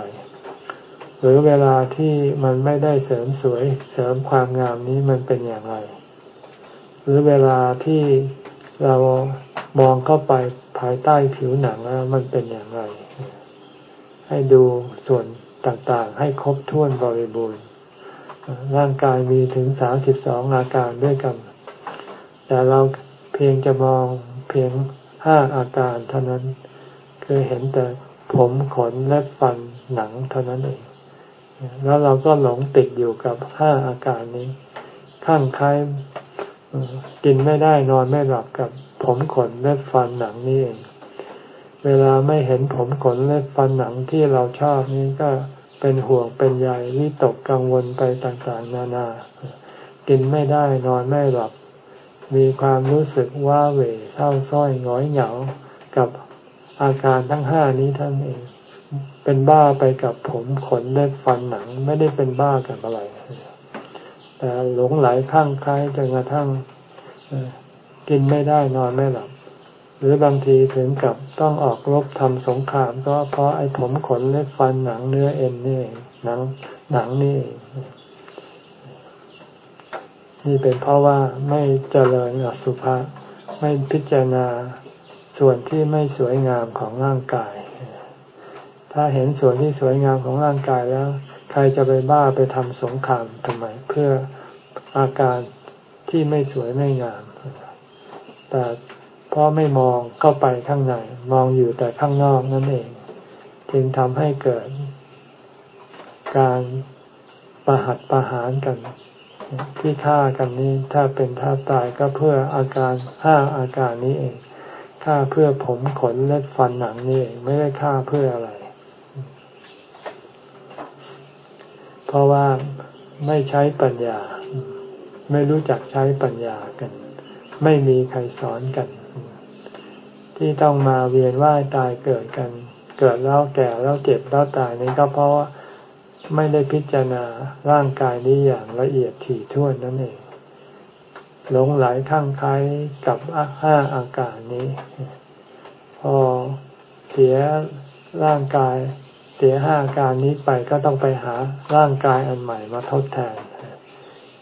หรือเวลาที่มันไม่ได้เสริมสวยเสริมความงามนี้มันเป็นอย่างไร หรือเวลาที่เรามองเข้าไปภายใต้ผิวหนังแล้วมันเป็นอย่างไร ให้ดูส่วนต่างๆ ให้ครบถ้วนบริบูรณ์ ร่างกายมีถึงสามสิบสองอาการด้วยกัน แต่เราเพียงจะมองเพียง ห้าอาการเท่านั้น คือเห็นแต่ผมขนและฟันหนังเท่านั้นเอง แล้วเราก็หลงติดอยู่กับห้าอาการนี้ ข้างคล้ายกินไม่ได้นอนไม่หลับกับผมขนเล็บฟันหนังนี่เอง เวลาไม่เห็นผมขนเล็บฟันหนังที่เราชอบนี้ก็เป็นห่วงเป็นใยวิตกกังวลไปต่างๆ นานา กินไม่ได้นอนไม่หลับ มีความรู้สึกว่าเหวเศร้าส้อยง้อยเหงา กับอาการทั้งห้านี้ท่านเอง เป็นบ้าไปกับผมขนเล็บฟันหนังไม่ได้เป็นบ้ากับอะไร แต่หลงไหลข้างคล้ายจนกระทั่งกินไม่ได้นอนไม่หลับ หรือบางทีถึงกับต้องออกรบทำสงคราม ก็เพราะไอ้ผมขนเล็บฟันหนังเนื้อเอ็นนี่หนังหนังนี่ นี่เป็นเพราะว่าไม่เจริญอสุภะไม่พิจารณาส่วนที่ไม่สวยงามของร่างกาย ถ้าเห็นส่วนที่สวยงามของร่างกายแล้ว ใครจะไปบ้าไปทำสงครามทำไมเพื่ออาการที่ไม่สวยไม่งาม แต่เพราะไม่มองเข้าไปข้างใน มองอยู่แต่ข้างนอกนั่นเอง จึงทำให้เกิดการประหัตประหารกัน ที่ฆ่ากันนี้ถ้าเป็นท่าตายก็เพื่ออาการห้าอาการนี้เองฆ่าเพื่อผมขนเล็บฟันหนังนี่เองไม่ได้ฆ่าเพื่ออะไร เพราะว่าไม่ใช้ปัญญา ไม่รู้จักใช้ปัญญากัน ไม่มีใครสอนกัน ที่ต้องมาเวียนว่ายตายเกิดกัน เกิดแล้วแก่แล้วเจ็บแล้วตายนี่ก็เพราะว่า ไม่ได้พิจารณาร่างกายนี้อย่างละเอียดถี่ถ้วนนั่นเอง หลงไหลข้างคล้ายกับห้าอาการนี้ พอเสียร่างกายเสียห้าการนี้ไปก็ต้องไปหาร่างกายอันใหม่มาทดแทน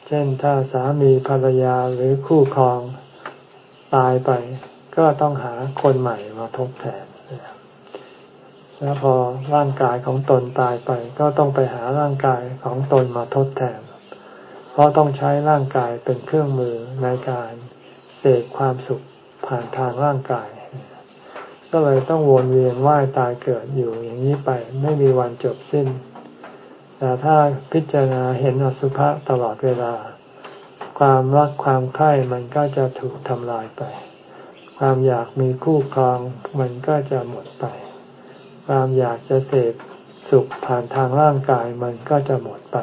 เช่นถ้าสามีภรรยาหรือคู่ครองตายไป ก็ต้องหาคนใหม่มาทดแทน แล้วพอร่างกายของตนตายไป ก็ต้องไปหาร่างกายของตนมาทดแทน เพราะต้องใช้ร่างกายเป็นเครื่องมือในการเสกความสุขผ่านทางร่างกาย ก็เลยต้องวนเวียนว่ายตายเกิดอยู่อย่างนี้ไปไม่มีวันจบสิ้น แต่ถ้าพิจารณาเห็นอสุภะตลอดเวลา ความรักความใคร่มันก็จะถูกทำลายไปคความอยากมีคู่ครองมันก็จะหมดไป ความอยากจะเสพสุขผ่านทางร่างกายมันก็จะหมดไป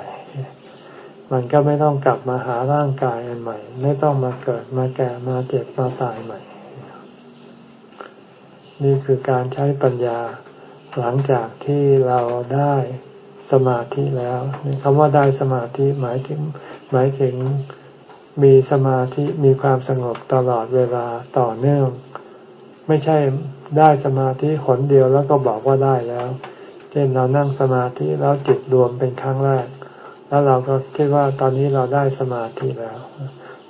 มันก็ไม่ต้องกลับมาหาร่างกายอันใหม่ ไม่ต้องมาเกิดมาแก่มาเจ็บมาตายใหม่ นี่คือการใช้ปัญญาหลังจากที่เราได้สมาธิแล้วคำว่าได้สมาธิหมายถึงหมายถึงมีสมาธิมีความสงบตลอดเวลาต่อเนื่อง ไม่ใช่ ได้สมาธิหนเดียวแล้วก็บอกว่าได้แล้ว เช่นเรานั่งสมาธิแล้วจิตรวมเป็นครั้งแรก แล้วเราก็คิดว่าตอนนี้เราได้สมาธิแล้ว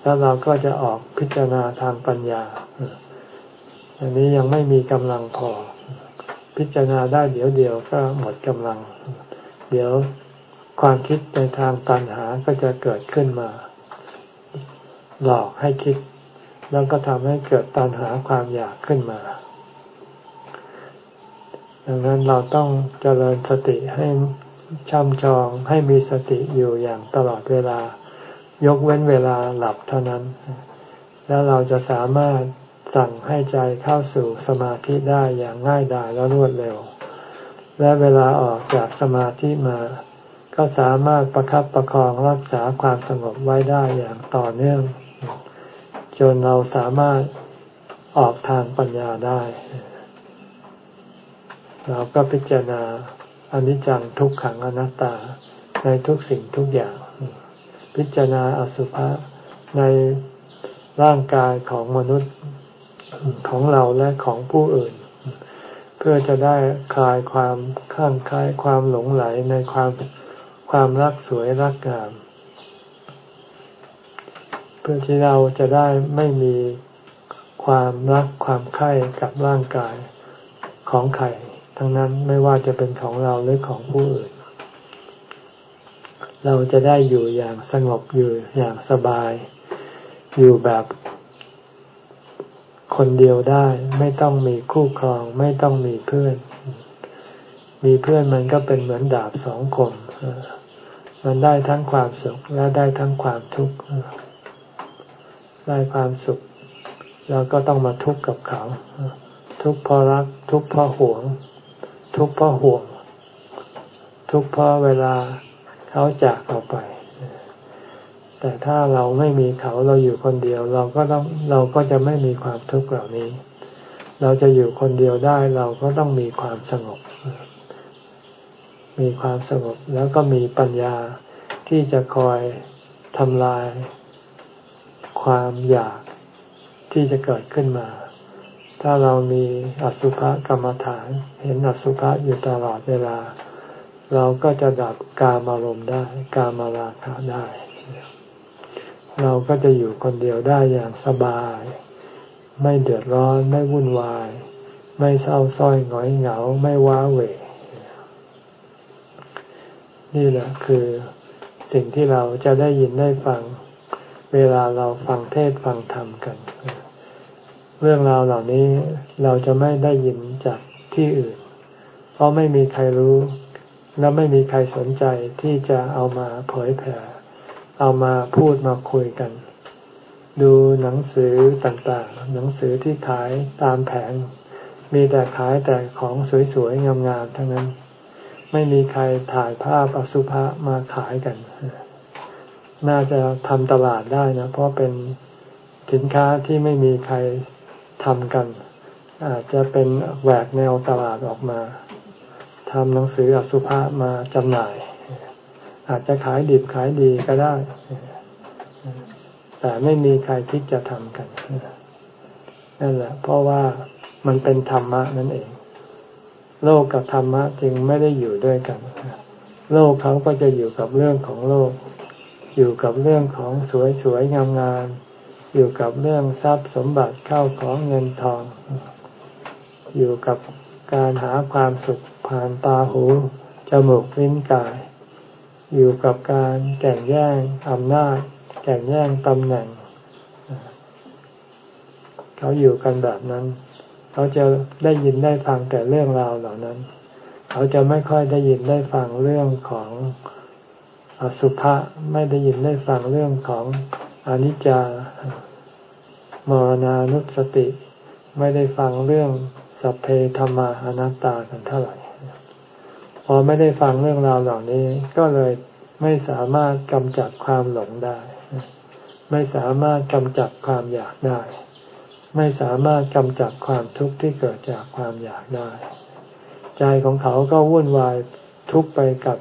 แล้วเราก็จะออกพิจารณาทางปัญญา อันนี้ยังไม่มีกำลังพอ พิจารณาได้เดี๋ยวเดียวก็หมดกำลัง เดี๋ยวความคิดในทางปัญหาก็จะเกิดขึ้นมา หลอกให้คิด แล้วก็ทำให้เกิดตัณหาความอยากขึ้นมา ดังนั้นเราต้องเจริญสติให้ช่ำชองให้มีสติอยู่อย่างตลอดเวลา ยกเว้นเวลาหลับเท่านั้น แล้วเราจะสามารถสั่งให้ใจเข้าสู่สมาธิได้อย่างง่ายดายและรวดเร็ว และเวลาออกจากสมาธิมา ก็สามารถประครับประคองรักษาความสงบไว้ได้อย่างต่อเนื่อง จนเราสามารถออกทางปัญญาได้ เราก็พิจารณาอนิจจังทุกขังอนัตตาในทุกสิ่งทุกอย่าง พิจารณาอสุภะในร่างกายของมนุษย์ของเราและของผู้อื่น เพื่อจะได้คลายความข้างคลายความหลงไหลในความความรักสวยรักงาม เพื่อที่เราจะได้ไม่มีความรักความใคร่กับร่างกายของใคร ทั้งนั้นไม่ว่าจะเป็นของเราหรือของผู้อื่น เราจะได้อยู่อย่างสงบอยู่อย่างสบาย อยู่แบบคนเดียวได้ ไม่ต้องมีคู่ครอง ไม่ต้องมีเพื่อน มีเพื่อนมันก็เป็นเหมือนดาบสองคมมันได้ทั้งความสุขและได้ทั้งความทุกข์ได้ความสุข แล้วก็ต้องมาทุกข์กับเขา ทุกข์เพราะรัก ทุกข์เพราะหวง ทุกข์เพราะห่วง ทุกข์เพราะเวลาเขาจากเราไป แต่ถ้าเราไม่มีเขาเราอยู่คนเดียว เราก็ต้องเราก็จะไม่มีความทุกข์เหล่านี้ เราจะอยู่คนเดียวได้เราก็ต้องมีความสงบ มีความสงบแล้วก็มีปัญญาที่จะคอยทำลายความอยากที่จะเกิดขึ้นมา ถ้าเรามีอสุภกรรมฐาน เห็นอสุภะอยู่ตลอดเวลา เราก็จะดับกามอารมณ์ได้ กามาราคะได้ เราก็จะอยู่คนเดียวได้อย่างสบาย ไม่เดือดร้อนไม่วุ่นวาย ไม่เศร้าส้อยหงอยเหงาไม่ว้าเหวนี่แหละคือสิ่งที่เราจะได้ยินได้ฟัง เวลาเราฟังเทศฟังธรรมกัน เรื่องราวเหล่านี้เราจะไม่ได้ยินจากที่อื่น เพราะไม่มีใครรู้ และไม่มีใครสนใจที่จะเอามาเผยแผ่ เอามาพูดมาคุยกัน ดูหนังสือต่างๆ หนังสือที่ขายตามแผง มีแต่ขายแต่ของสวยๆ งามๆทั้งนั้น ไม่มีใครถ่ายภาพอสุภะมาขายกัน น่าจะทำตลาดได้นะ เพราะเป็นสินค้าที่ไม่มีใคร ทำกัน อาจจะเป็นแหวกแนวตลาดออกมาทำหนังสืออสุภะมาจำหน่าย อาจจะขายดิบขายดีก็ได้ แต่ไม่มีใครคิดจะทำกันนั่นแหละ เพราะว่ามันเป็นธรรมะนั่นเอง โลกกับธรรมะจึงไม่ได้อยู่ด้วยกัน โลกเขาก็จะอยู่กับเรื่องของโลก อยู่กับเรื่องของสวยๆงามๆ อยู่กับเรื่องทรัพย์สมบัติเข้าของเงินทอง อยู่กับการหาความสุขผ่านตาหูจมูกลิ้นกาย อยู่กับการแข่งแย่งอำนาจแข่งแย่งตำแหน่ง เขาอยู่กันแบบนั้น เขาจะได้ยินได้ฟังแต่เรื่องราวเหล่านั้น เขาจะไม่ค่อยได้ยินได้ฟังเรื่องของอสุภะไม่ได้ยินได้ฟังเรื่องของ อนิจจามรณานุสติ ไม่ได้ฟังเรื่องสัพเพธรรมาอนัตตากันเท่าไหร่ พอไม่ได้ฟังเรื่องราวเหล่านี้ก็เลยไม่สามารถกำจัดความหลงได้ ไม่สามารถกำจัดความอยากได้ ไม่สามารถกำจัดความทุกข์ที่เกิดจากความอยากได้ ใจของเขาก็วุ่นวายทุกไปกับ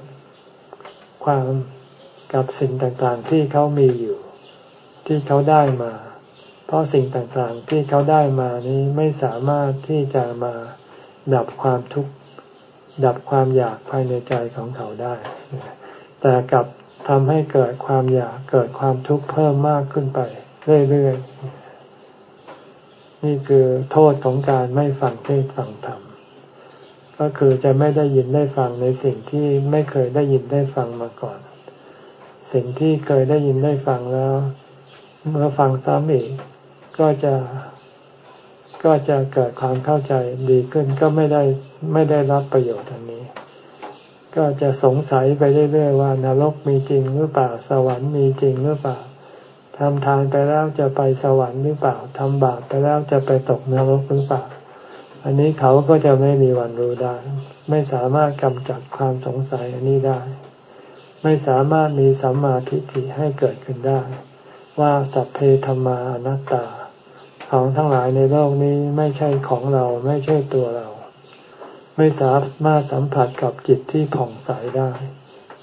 ความกับสิ่งต่างๆที่เขามีอยู่ ที่เขาได้มา เพราะสิ่งต่างๆที่เขาได้มานี้ไม่สามารถที่จะมาดับความทุกข์ดับความอยากภายในใจของเขาได้ แต่กลับทำให้เกิดความอยากเกิดความทุกข์เพิ่มมากขึ้นไปเรื่อยๆ นี่คือโทษของการไม่ฟังเทศฟังธรรม ก็คือจะไม่ได้ยินได้ฟังในสิ่งที่ไม่เคยได้ยินได้ฟังมาก่อน สิ่งที่เคยได้ยินได้ฟังแล้ว เมื่อฟังซ้ำอีกก็จะก็จะเกิดความเข้าใจดีขึ้นก็ไม่ได้ไม่ได้รับประโยชน์อันนี้ ก็จะสงสัยไปเรื่อยๆว่านรกมีจริงหรือเปล่าสวรรค์มีจริงหรือเปล่าทำทานไปแล้วจะไปสวรรค์หรือเปล่าทำบาปไปแล้วจะไปตกนรกหรือเปล่า อันนี้เขาก็จะไม่มีวันรู้ได้ ไม่สามารถกำจัดความสงสัยอันนี้ได้ ไม่สามารถมีสัมมาทิฏฐิให้เกิดขึ้นได้ ว่าสัพเพธรรมาอนัตตา ของทั้งหลายในโลกนี้ไม่ใช่ของเราไม่ใช่ตัวเรา ไม่สามารถสัมผัสกับจิตที่ผ่องใสได้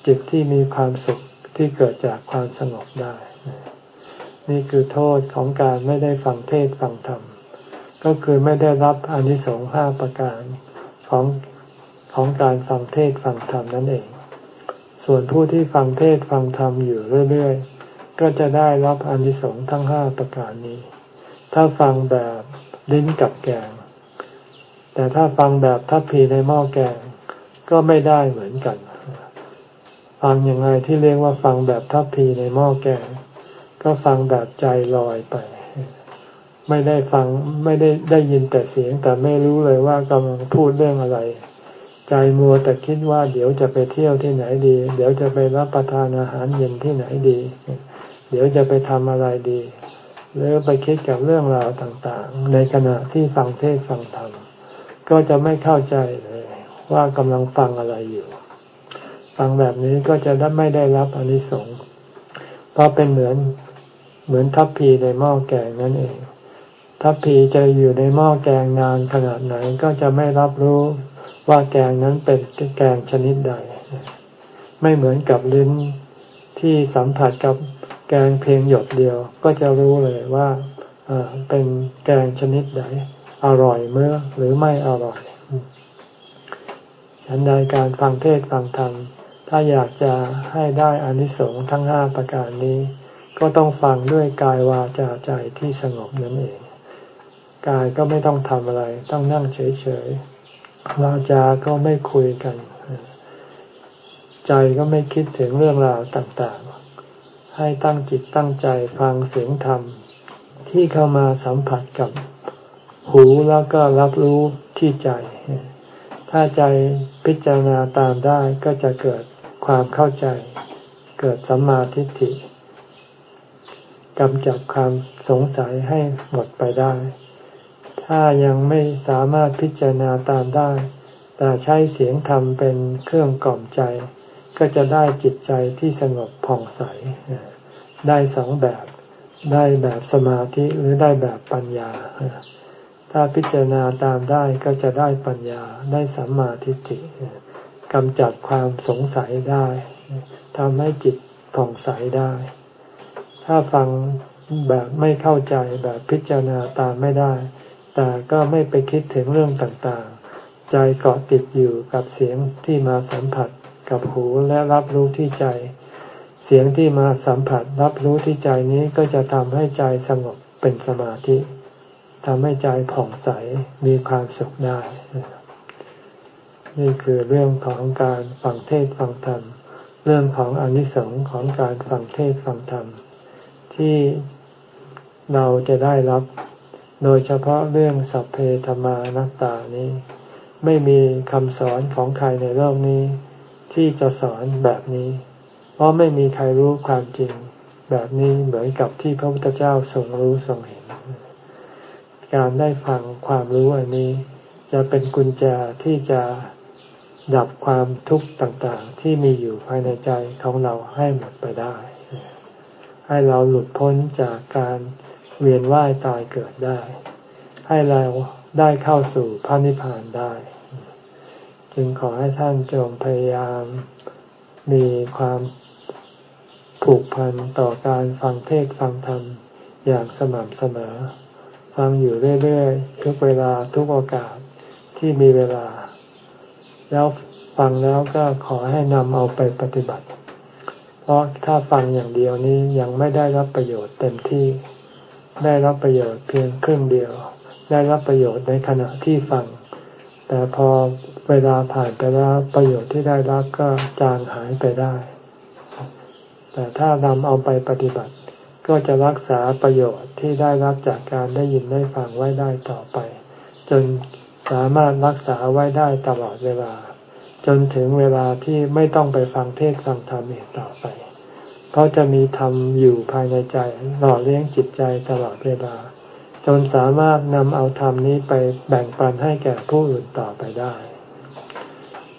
จิตที่มีความสุขที่เกิดจากความสงบได้ นี่คือโทษของการไม่ได้ฟังเทศฟังธรรม ก็คือไม่ได้รับอนิสงส์ห้าประการของของการฟังเทศฟังธรรมนั่นเอง ส่วนผู้ที่ฟังเทศฟังธรรมอยู่เรื่อยๆ ก็จะได้รับอนิสงส์ทั้งห้าประการนี้ ถ้าฟังแบบลิ้นกับแกง แต่ถ้าฟังแบบทัพพีในหม้อแกงก็ไม่ได้เหมือนกัน ฟังยังไงที่เรียกว่าฟังแบบทัพพีในหม้อแกง ก็ฟังแบบใจลอยไป ไม่ได้ฟังไม่ได้ได้ยินแต่เสียง แต่ไม่รู้เลยว่ากำลังพูดเรื่องอะไร ใจมัวแต่คิดว่าเดี๋ยวจะไปเที่ยวที่ไหนดี เดี๋ยวจะไปรับประทานอาหารเย็นที่ไหนดี เดี๋ยวจะไปทำอะไรดี หรือไปคิดกับเรื่องราวต่างๆ ในขณะที่ฟังเทศฟังธรรมก็จะไม่เข้าใจเลยว่ากำลังฟังอะไรอยู่ ฟังแบบนี้ก็จะไม่ได้รับอนิสงส์เพราะเป็นเหมือนเหมือนทัพพีในหม้อแกงนั่นเอง ทัพพีจะอยู่ในหม้อแกงนานขนาดไหนก็จะไม่รับรู้ว่าแกงนั้นเป็นแกงชนิดใด ไม่เหมือนกับลิ้นที่สัมผัสกับ แกงเพียงหยดเดียวก็จะรู้เลยว่าเป็นแกงชนิดไหนอร่อยเมื่อหรือไม่อร่อยฉันใดการฟังเทศฟังธรรมถ้าอยากจะให้ได้อานิสงส์ทั้งห้าประการนี้ ก็ต้องฟังด้วยกายวาจาใจที่สงบนั่นเอง กายก็ไม่ต้องทำอะไร ต้องนั่งเฉยๆวาจาก็ไม่คุยกัน ใจก็ไม่คิดถึงเรื่องราวต่างๆ ให้ตั้งจิตตั้งใจฟังเสียงธรรม ที่เข้ามาสัมผัสกับหูแล้วก็รับรู้ที่ใจ ถ้าใจพิจารณาตามได้ก็จะเกิดความเข้าใจ เกิดสัมมาทิฏฐิกำจัดความสงสัยให้หมดไปได้ ถ้ายังไม่สามารถพิจารณาตามได้ แต่ใช้เสียงธรรมเป็นเครื่องกล่อมใจ ก็จะได้จิตใจที่สงบผ่องใส ได้สองแบบ ได้แบบสมาธิหรือได้แบบปัญญา ถ้าพิจารณาตามได้ก็จะได้ปัญญา ได้สัมมาทิฏฐิกำจัดความสงสัยได้ทำให้จิตผ่องใสได้ ถ้าฟังแบบไม่เข้าใจแบบพิจารณาตามไม่ได้ แต่ก็ไม่ไปคิดถึงเรื่องต่างๆ ใจเกาะติดอยู่กับเสียงที่มาสัมผัส กับหูและรับรู้ที่ใจ เสียงที่มาสัมผัสรับรู้ที่ใจนี้ก็จะทำให้ใจสงบเป็นสมาธิทำให้ใจผ่องใสมีความสุขได้ นี่คือเรื่องของการฟังเทศฟังธรรม เรื่องของอนิสงค์ของการฟังเทศฟังธรรม ที่เราจะได้รับ โดยเฉพาะเรื่องสัพเพธรรมานัตตานี้ ไม่มีคำสอนของใครในโลกนี้ ที่จะสอนแบบนี้ เพราะไม่มีใครรู้ความจริงแบบนี้เหมือนกับที่พระพุทธเจ้าทรงรู้ทรงเห็น การได้ฟังความรู้อันนี้ จะเป็นกุญแจที่จะดับความทุกข์ต่างๆ ที่มีอยู่ภายในใจของเราให้หมดไปได้ ให้เราหลุดพ้นจากการเวียนว่ายตายเกิดได้ ให้เราได้เข้าสู่พระนิพพานได้ จึงขอให้ท่านจงพยายาม มีความผูกพันต่อการฟังเทศฟังธรรมอย่างสม่ำเสมอ ฟังอยู่เรื่อยๆ ทุกเวลาทุกโอกาสที่มีเวลา แล้วฟังแล้วก็ขอให้นำเอาไปปฏิบัติ เพราะถ้าฟังอย่างเดียวนี้ยังไม่ได้รับประโยชน์เต็มที่ ได้รับประโยชน์เพียงครึ่งเดียว ได้รับประโยชน์ในขณะที่ฟัง แต่พอ เวลาผ่านไปแล้วประโยชน์ที่ได้รับก็จางหายไปได้ แต่ถ้านำเอาไปปฏิบัติ ก็จะรักษาประโยชน์ที่ได้รับจากการได้ยินได้ฟังไว้ได้ต่อไป จนสามารถรักษาไว้ได้ตลอดเวลา จนถึงเวลาที่ไม่ต้องไปฟังเทศฟังธรรมอีกต่อไป เพราะจะมีธรรมอยู่ภายในใจหล่อเลี้ยงจิตใจตลอดเวลา จนสามารถนำเอาธรรมนี้ไปแบ่งปันให้แก่ผู้อื่นต่อไปได้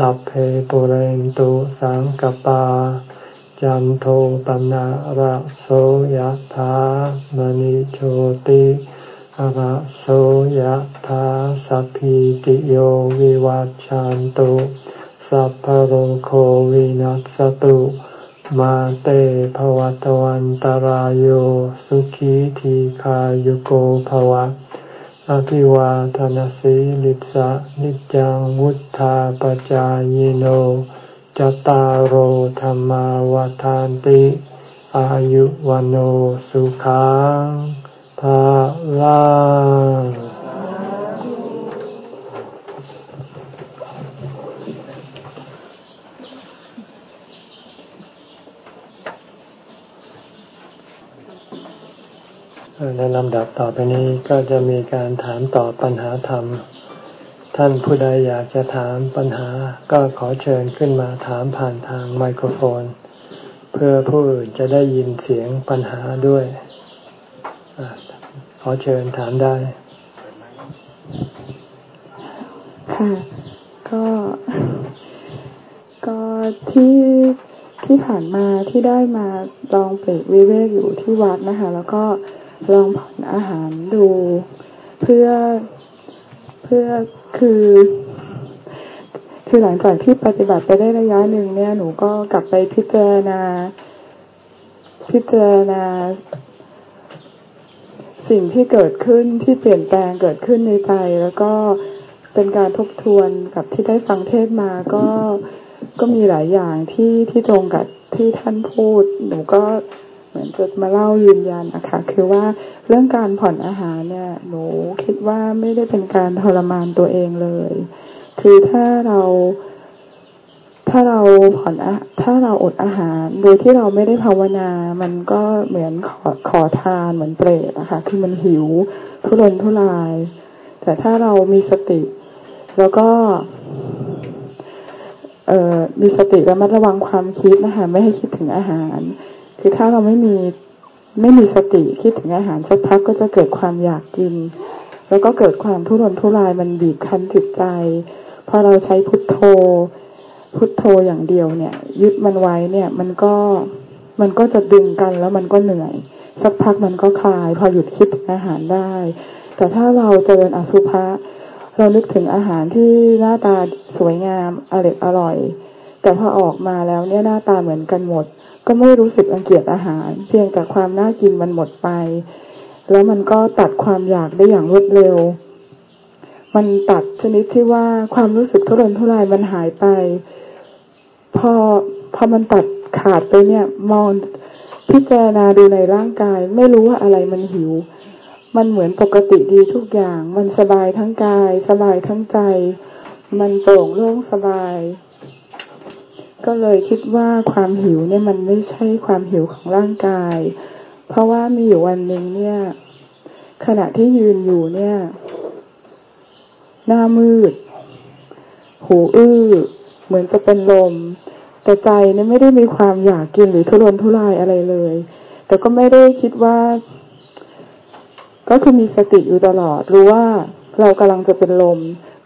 สัพเพปุเรนตุสังกปา จันโทปนะระโสยะถามณิโชติอะระโสยถาสัพพิติโยวิวัจจันตุสัพพโรโควินัสตุมาเตภวตวันตารโยสุขีทีขายุโกภวะ อภิวาทนสีลิสะนิจังวุธาปจายโนจตารโหธรรมาวาทานติ อายุวันโอสุขังภาลัง ในลำดับต่อไปนี้ก็จะมีการถามตอบปัญหาธรรม ท่านผู้ใดอยากจะถามปัญหาก็ขอเชิญขึ้นมาถามผ่านทางไมโครโฟน เพื่อผู้อื่นจะได้ยินเสียงปัญหาด้วยขอเชิญถามได้ ค่ะ ก็ ก็ที่ที่ผ่านมาที่ได้มาลองเปรกวิเวกอยู่ที่วัดนะคะ แล้วก็ ลองผ่อนอาหารดู เพื่อเพื่อคือ คือหลังจากที่ปฏิบัติไปได้ระยะหนึ่งเนี่ย หนูก็กลับไปพิจารณา พิจารณา สิ่งที่เกิดขึ้นที่เปลี่ยนแปลงเกิดขึ้นในใจแล้วก็เป็นการทบทวนกับที่ได้ฟังเทศมาก็ก็มีหลายอย่างที่ที่ตรงกับที่ท่านพูด หนูก็ เหมือนจะมาเล่ายืนยันนะคะคือว่าเรื่องการผ่อนอาหารเนี่ย หนูคิดว่าไม่ได้เป็นการทรมานตัวเองเลย คือถ้าเราถ้าเราผ่อนถ้าเราอดอาหารโดยที่เราไม่ได้ภาวนา มันก็เหมือนขอขอทานเหมือนเปรตนะคะคือมันหิว ทุรนทุราย แต่ถ้าเรามีสติ แล้วก็มีสติระมัดระวังความคิดนะคะไม่ให้คิดถึงอาหาร คือถ้าเราไม่มีไม่มีสติคิดถึงอาหารสักพักก็จะเกิดความอยากกิน แล้วก็เกิดความทุรนทุรายมันบีบคั้นจิตใจ พอเราใช้พุทโธ พุทโธอย่างเดียวเนี่ย ยึดมันไว้เนี่ย มันก็มันก็จะดึงกันแล้วมันก็เหนื่อย สักพักมันก็คลาย พอหยุดคิดอาหารได้ แต่ถ้าเราเจริญอสุภะเรานึกถึงอาหารที่หน้าตาสวยงามอร่อยอร่อย แต่พอออกมาแล้วเนี่ยหน้าตาเหมือนกันหมด ก็ไม่รู้สึกอังเกียจอาหาร เพียงแต่ความน่ากินมันหมดไป แล้วมันก็ตัดความอยากได้อย่างรวดเร็ว มันตัดชนิดที่ว่าความรู้สึกทุรนทุรายมันหายไป พอพอมันตัดขาดไปเนี่ยมองพิจารณาดูในร่างกาย ไม่รู้ว่าอะไรมันหิว มันเหมือนปกติดีทุกอย่าง มันสบายทั้งกาย สบายทั้งใจ มันโปร่งโล่งสบาย ก็เลยคิดว่าความหิวเนี่ยมันไม่ใช่ความหิวของร่างกาย เพราะว่ามีอยู่วันหนึ่งเนี่ย ขณะที่ยืนอยู่เนี่ย หน้ามืด หูอื้อ เหมือนจะเป็นลม แต่ใจเนี่ยไม่ได้มีความอยากกินหรือทุรนทุรายอะไรเลย แต่ก็ไม่ได้คิดว่า ก็คือมีสติอยู่ตลอด รู้ว่าเรากำลังจะเป็นลม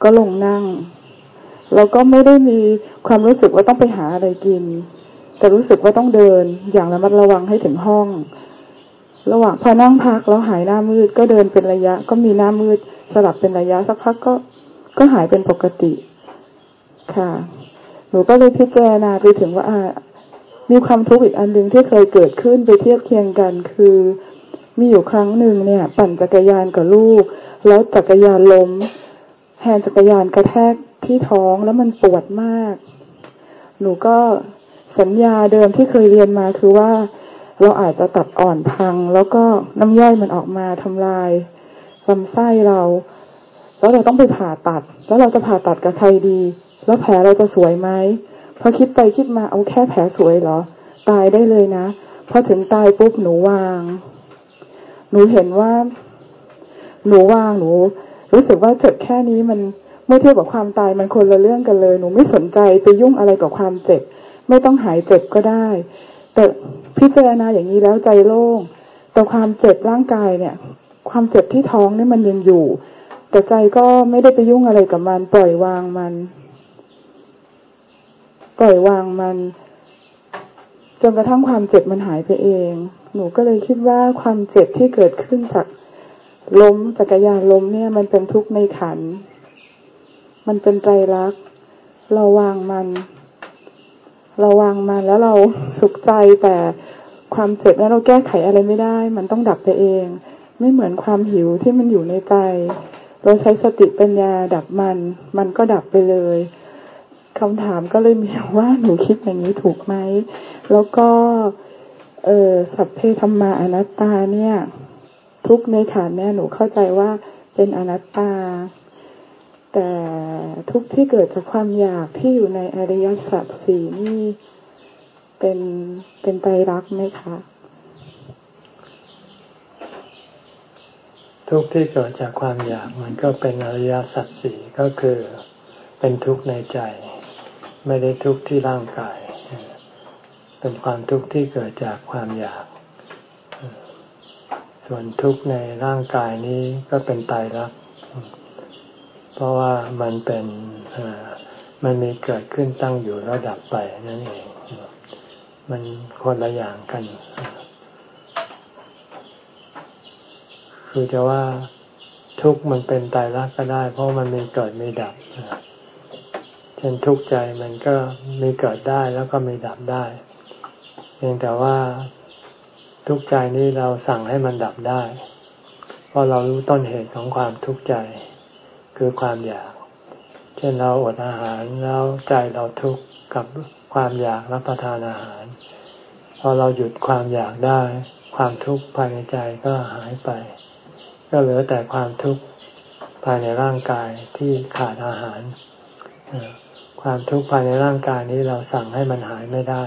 ก็ลงนั่ง เราก็ไม่ได้มีความรู้สึกว่าต้องไปหาอะไรกิน แต่รู้สึกว่าต้องเดิน อย่างระมัดระวังให้ถึงห้อง ระหว่างพอนั่งพักแล้วหายหน้ามืดก็เดินเป็นระยะ ก็มีหน้ามืดสลับเป็นระยะสักพักก็ก็หายเป็นปกติค่ะ หนูก็เลยพิจารณาไปถึงว่ามีความทุกข์อีกอันหนึ่งที่เคยเกิดขึ้นไปเทียบเคียงกันคือ มีอยู่ครั้งหนึ่งเนี่ย ปั่นจักรยานกับลูก แล้วจักรยานล้มแฮนจักรยานกระแทก ที่ท้องแล้วมันปวดมาก หนูก็สัญญาเดิมที่เคยเรียนมาคือว่าเราอาจจะตัดอ่อนพัง แล้วก็น้ำย่อยมันออกมาทำลายลำไส้เรา แล้วเราต้องไปผ่าตัด แล้วเราจะผ่าตัดกับใครดี แล้วแผลเราจะสวยไหมพอคิดไปคิดมาเอาแค่แผลสวยเหรอ ตายได้เลยนะพอถึงตายปุ๊บหนูวาง หนูเห็นว่า หนูว่างหนู รู้สึกว่าเจ็บแค่นี้มัน มื่อเทียบกับความตายมันคนละเรื่องกันเลย หนูไม่สนใจไปยุ่งอะไรกับความเจ็บ ไม่ต้องหายเจ็บก็ได้ แต่พิจารณาอย่างนี้แล้วใจโล่ง แต่ความเจ็บร่างกายเนี่ย ความเจ็บที่ท้องนี่มันยังอยู่ แต่ใจก็ไม่ได้ไปยุ่งอะไรกับมันปล่อยวางมัน ปล่อยวางมัน จนกระทั่งความเจ็บมันหายไปเอง หนูก็เลยคิดว่าความเจ็บที่เกิดขึ้นจากล้มจักรยานล้มเนี่ยมันเป็นทุกข์ในขัน มันเป็นใจรักเราวางมัน เราวางมันแล้วเราสุขใจแต่ความเจ็บนั้นเราแก้ไขอะไรไม่ได้ มันต้องดับไปเอง ไม่เหมือนความหิวที่มันอยู่ในใจ เราใช้สติปัญญาดับมัน มันก็ดับไปเลยคำถามก็เลยมีว่าหนูคิดอย่างนี้ถูกไหม แล้วก็ เออสัพเพธรรมาอนัตตาเนี่ย ทุกในฐานเนี่ยหนูเข้าใจว่าเป็นอนัตตา แต่ทุกที่เกิดจากความอยากที่อยู่ในอริยสัจสี่นี่เป็นเป็นไตรลักษณ์ไหมคะ ทุกที่เกิดจากความอยากมันก็เป็นอริยสัจสี่ก็คือเป็นทุกข์ในใจ ไม่ได้ทุกข์ที่ร่างกาย เป็นความทุกข์ที่เกิดจากความอยาก ส่วนทุกข์ในร่างกายนี้ก็เป็นไตรัก ราะว่ามันเป็นมันมีเกิดขึ้นตั้งอยู่แล้วดับไปนั่นเอง มันคนละอย่างกัน คือจะว่าทุกข์มันเป็นตายรักก็ได้ เพราะมันมีเกิดมีดับเช่นทุกข์ใจมันก็มีเกิดได้แล้วก็มีดับได้ เพียงแต่ว่าทุกข์ใจนี้เราสั่งให้มันดับได้ เพราะเรารู้ต้นเหตุของความทุกข์ใจ คือความอยาก เช่นเราอดอาหารแล้วใจเราทุกข์กับความอยากรับประทานอาหาร พอเราหยุดความอยากได้ ความทุกข์ภายในใจก็หายไป ก็เหลือแต่ความทุกข์ภายในร่างกายที่ขาดอาหาร ความทุกข์ภายในร่างกายนี้เราสั่งให้มันหายไม่ได้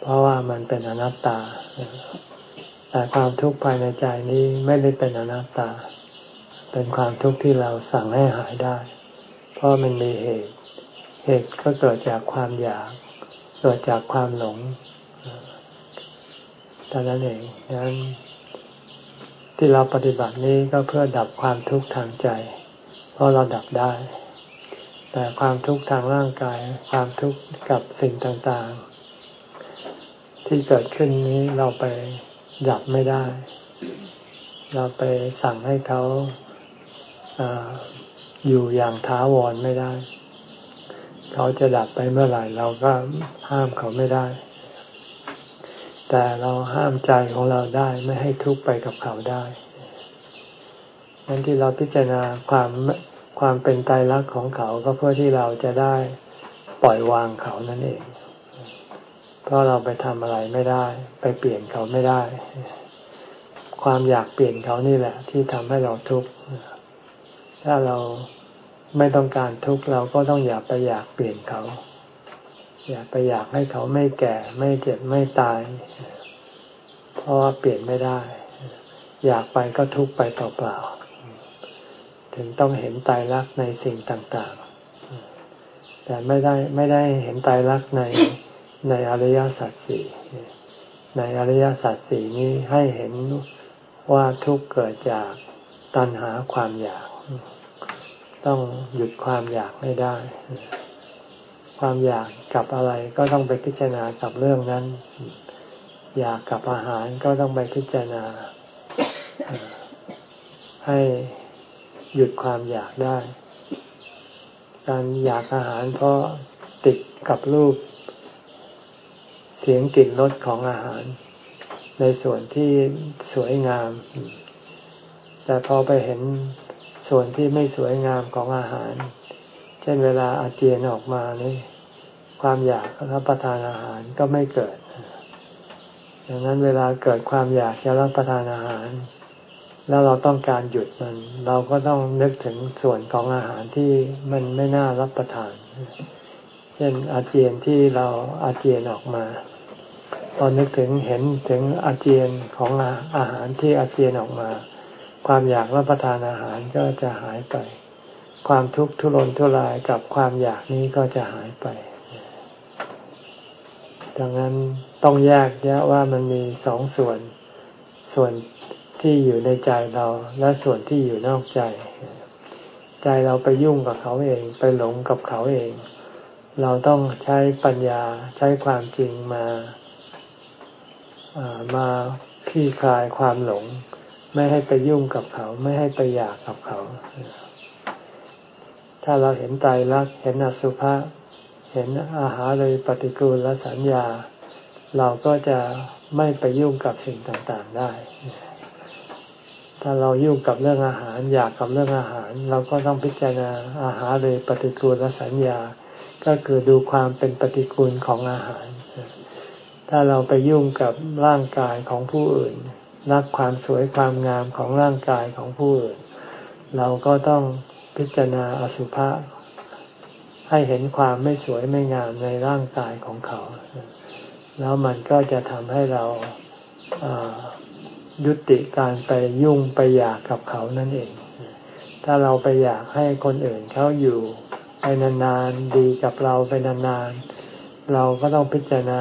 เพราะว่ามันเป็นอนัตตา แต่ความทุกข์ภายในใจนี้ไม่ได้เป็นอนัตตา เป็นความทุกข์ที่เราสั่งให้หายได้ เพราะมันมีเหตุ เหตุก็เกิดจากความอยาก เกิดจากความหลงแต่นั้นเองดังนั้นที่เราปฏิบัตินี้ก็เพื่อดับความทุกข์ทางใจ เพราะเราดับได้ แต่ความทุกข์ทางร่างกาย ความทุกข์กับสิ่งต่างๆ ที่เกิดขึ้นนี้เราไปดับไม่ได้ เราไปสั่งให้เขา อยู่อย่างท้าวรไม่ได้ เขาจะดับไปเมื่อไหร่เราก็ห้ามเขาไม่ได้ แต่เราห้ามใจของเราได้ไม่ให้ทุกข์ไปกับเขาได้นั้นที่เราพิจารณาความความเป็นไตรลักษณ์ของเขาก็เพื่อที่เราจะได้ปล่อยวางเขานั่นเอง เพราะเราไปทำอะไรไม่ได้ ไปเปลี่ยนเขาไม่ได้ ความอยากเปลี่ยนเขานี่แหละ ที่ทำให้เราทุกข์ ถ้าเราไม่ต้องการทุกข์เราก็ต้องอย่าไปอยากเปลี่ยนเขา อย่าไปอยากให้เขาไม่แก่ ไม่เจ็บไม่ตาย เพราะว่าเปลี่ยนไม่ได้ อยากไปก็ทุกข์ไปเปล่าๆถึงต้องเห็นตายรักในสิ่งต่างๆ แต่ไม่ได้ไม่ได้เห็นตายรักในในอริยสัจสี่ในอริยสัจสี่นี้ให้เห็นว่าทุกข์เกิดจากตัณหาความอยาก ต้องหยุดความอยากไม่ได้ ความอยากกับอะไรก็ต้องไปพิจารณากับเรื่องนั้น อยากกับอาหารก็ต้องไปพิจารณา ให้หยุดความอยากได้ การอยากอาหารเพราะติดกับรูป เสียงกลิ่นรสของอาหาร ในส่วนที่สวยงาม แต่พอไปเห็น ส่วนที่ไม่สวยงามของอาหาร เช่นเวลาอาเจียนออกมานี่ความอยากรับประทานอาหารก็ไม่เกิด ดังนั้นเวลาเกิดความอยากจะรับประทานอาหาร แล้วเราต้องการหยุดมัน เราก็ต้องนึกถึงส่วนของอาหารที่มันไม่น่ารับประทาน เช่นอาเจียนที่เราอาเจียนออกมาตอนนึกถึงเห็นถึงอาเจียนของอาหารที่อาเจียนออกมา ความอยากรับประทานอาหารก็จะหายไป ความทุกข์ทุรนทุรายกับความอยากนี้ก็จะหายไป ดังนั้นต้องแยกแยะว่ามันมีสองส่วน ส่วนที่อยู่ในใจเราและส่วนที่อยู่นอกใจ ใจเราไปยุ่งกับเขาเองไปหลงกับเขาเอง เราต้องใช้ปัญญาใช้ความจริงมามาคลี่คลายความหลง ไม่ให้ไปยุ่งกับเขา ไม่ให้ไปอยากกับเขา ถ้าเราเห็นใจรักเห็นอสุภะเห็นอาหารเลยปฏิกูลและสัญญา เราก็จะไม่ไปยุ่งกับสิ่งต่างๆได้ ถ้าเรายุ่งกับเรื่องอาหารอยากกับเรื่องอาหาร เราก็ต้องพิจารณาอาหารเลยปฏิกูลและสัญญา ก็คือดูความเป็นปฏิกูลของอาหาร ถ้าเราไปยุ่งกับร่างกายของผู้อื่น รักความสวยความงามของร่างกายของผู้อื่น เราก็ต้องพิจารณาอสุภะให้เห็นความไม่สวยไม่งามในร่างกายของเขา แล้วมันก็จะทำให้เรายุติการไปยุ่งไปอยากกับเขานั่นเอง ถ้าเราไปอยากให้คนอื่นเขาอยู่ไปนานๆดีกับเราไปนานๆเราก็ต้องพิจารณา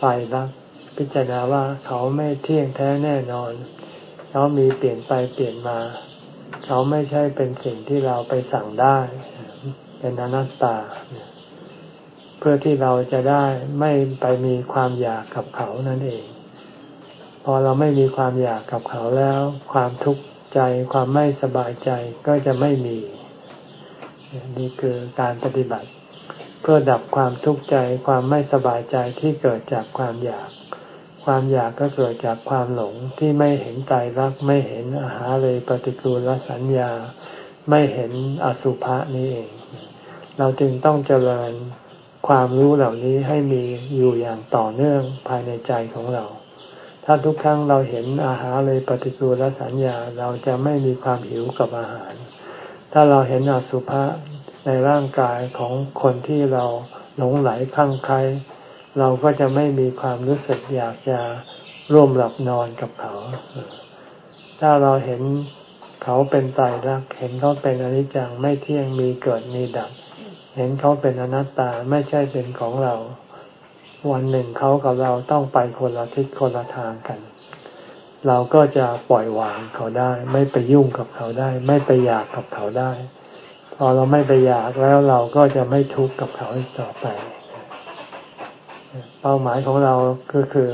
ฝ่รัก พิจารณาว่าเขาไม่เที่ยงแท้แน่นอน เขามีเปลี่ยนไปเปลี่ยนมา เขาไม่ใช่เป็นสิ่งที่เราไปสั่งได้ เป็นอนัตตา เพื่อที่เราจะได้ไม่ไปมีความอยากกับเขานั่นเอง พอเราไม่มีความอยากกับเขาแล้ว ความทุกข์ใจความไม่สบายใจก็จะไม่มีนี่คือการปฏิบัติ เพื่อดับความทุกข์ใจความไม่สบายใจที่เกิดจากความอยาก ความอยากก็เกิดจากความหลงที่ไม่เห็นใจรักไม่เห็นอาหารเลยปฏิกูลสัญญา ไม่เห็นอสุภะนี้เอง เราจึงต้องเจริญความรู้เหล่านี้ให้มีอยู่อย่างต่อเนื่องภายในใจของเรา ถ้าทุกครั้งเราเห็นอาหารเลยปฏิกูลสัญญาเราจะไม่มีความหิวกับอาหาร ถ้าเราเห็นอสุภะในร่างกายของคนที่เราหลงไหลคลั่งไคล้ เราก็จะไม่มีความรู้สึกอยากจะร่วมหลับนอนกับเขา ถ้าเราเห็นเขาเป็นตายรัก เห็นเขาเป็นอนิจจังไม่เที่ยงมีเกิดมีดับ เห็นเขาเป็นอนัตตาไม่ใช่เป็นของเรา วันหนึ่งเขากับเราต้องไปคนละทิศคนละทางกัน เราก็จะปล่อยวางเขาได้ ไม่ไปยุ่งกับเขาได้ ไม่ไปอยากกับเขาได้ พอเราไม่ไปอยากแล้วเราก็จะไม่ทุกข์กับเขาอีกต่อไป เป้าหมายของเราก็คือ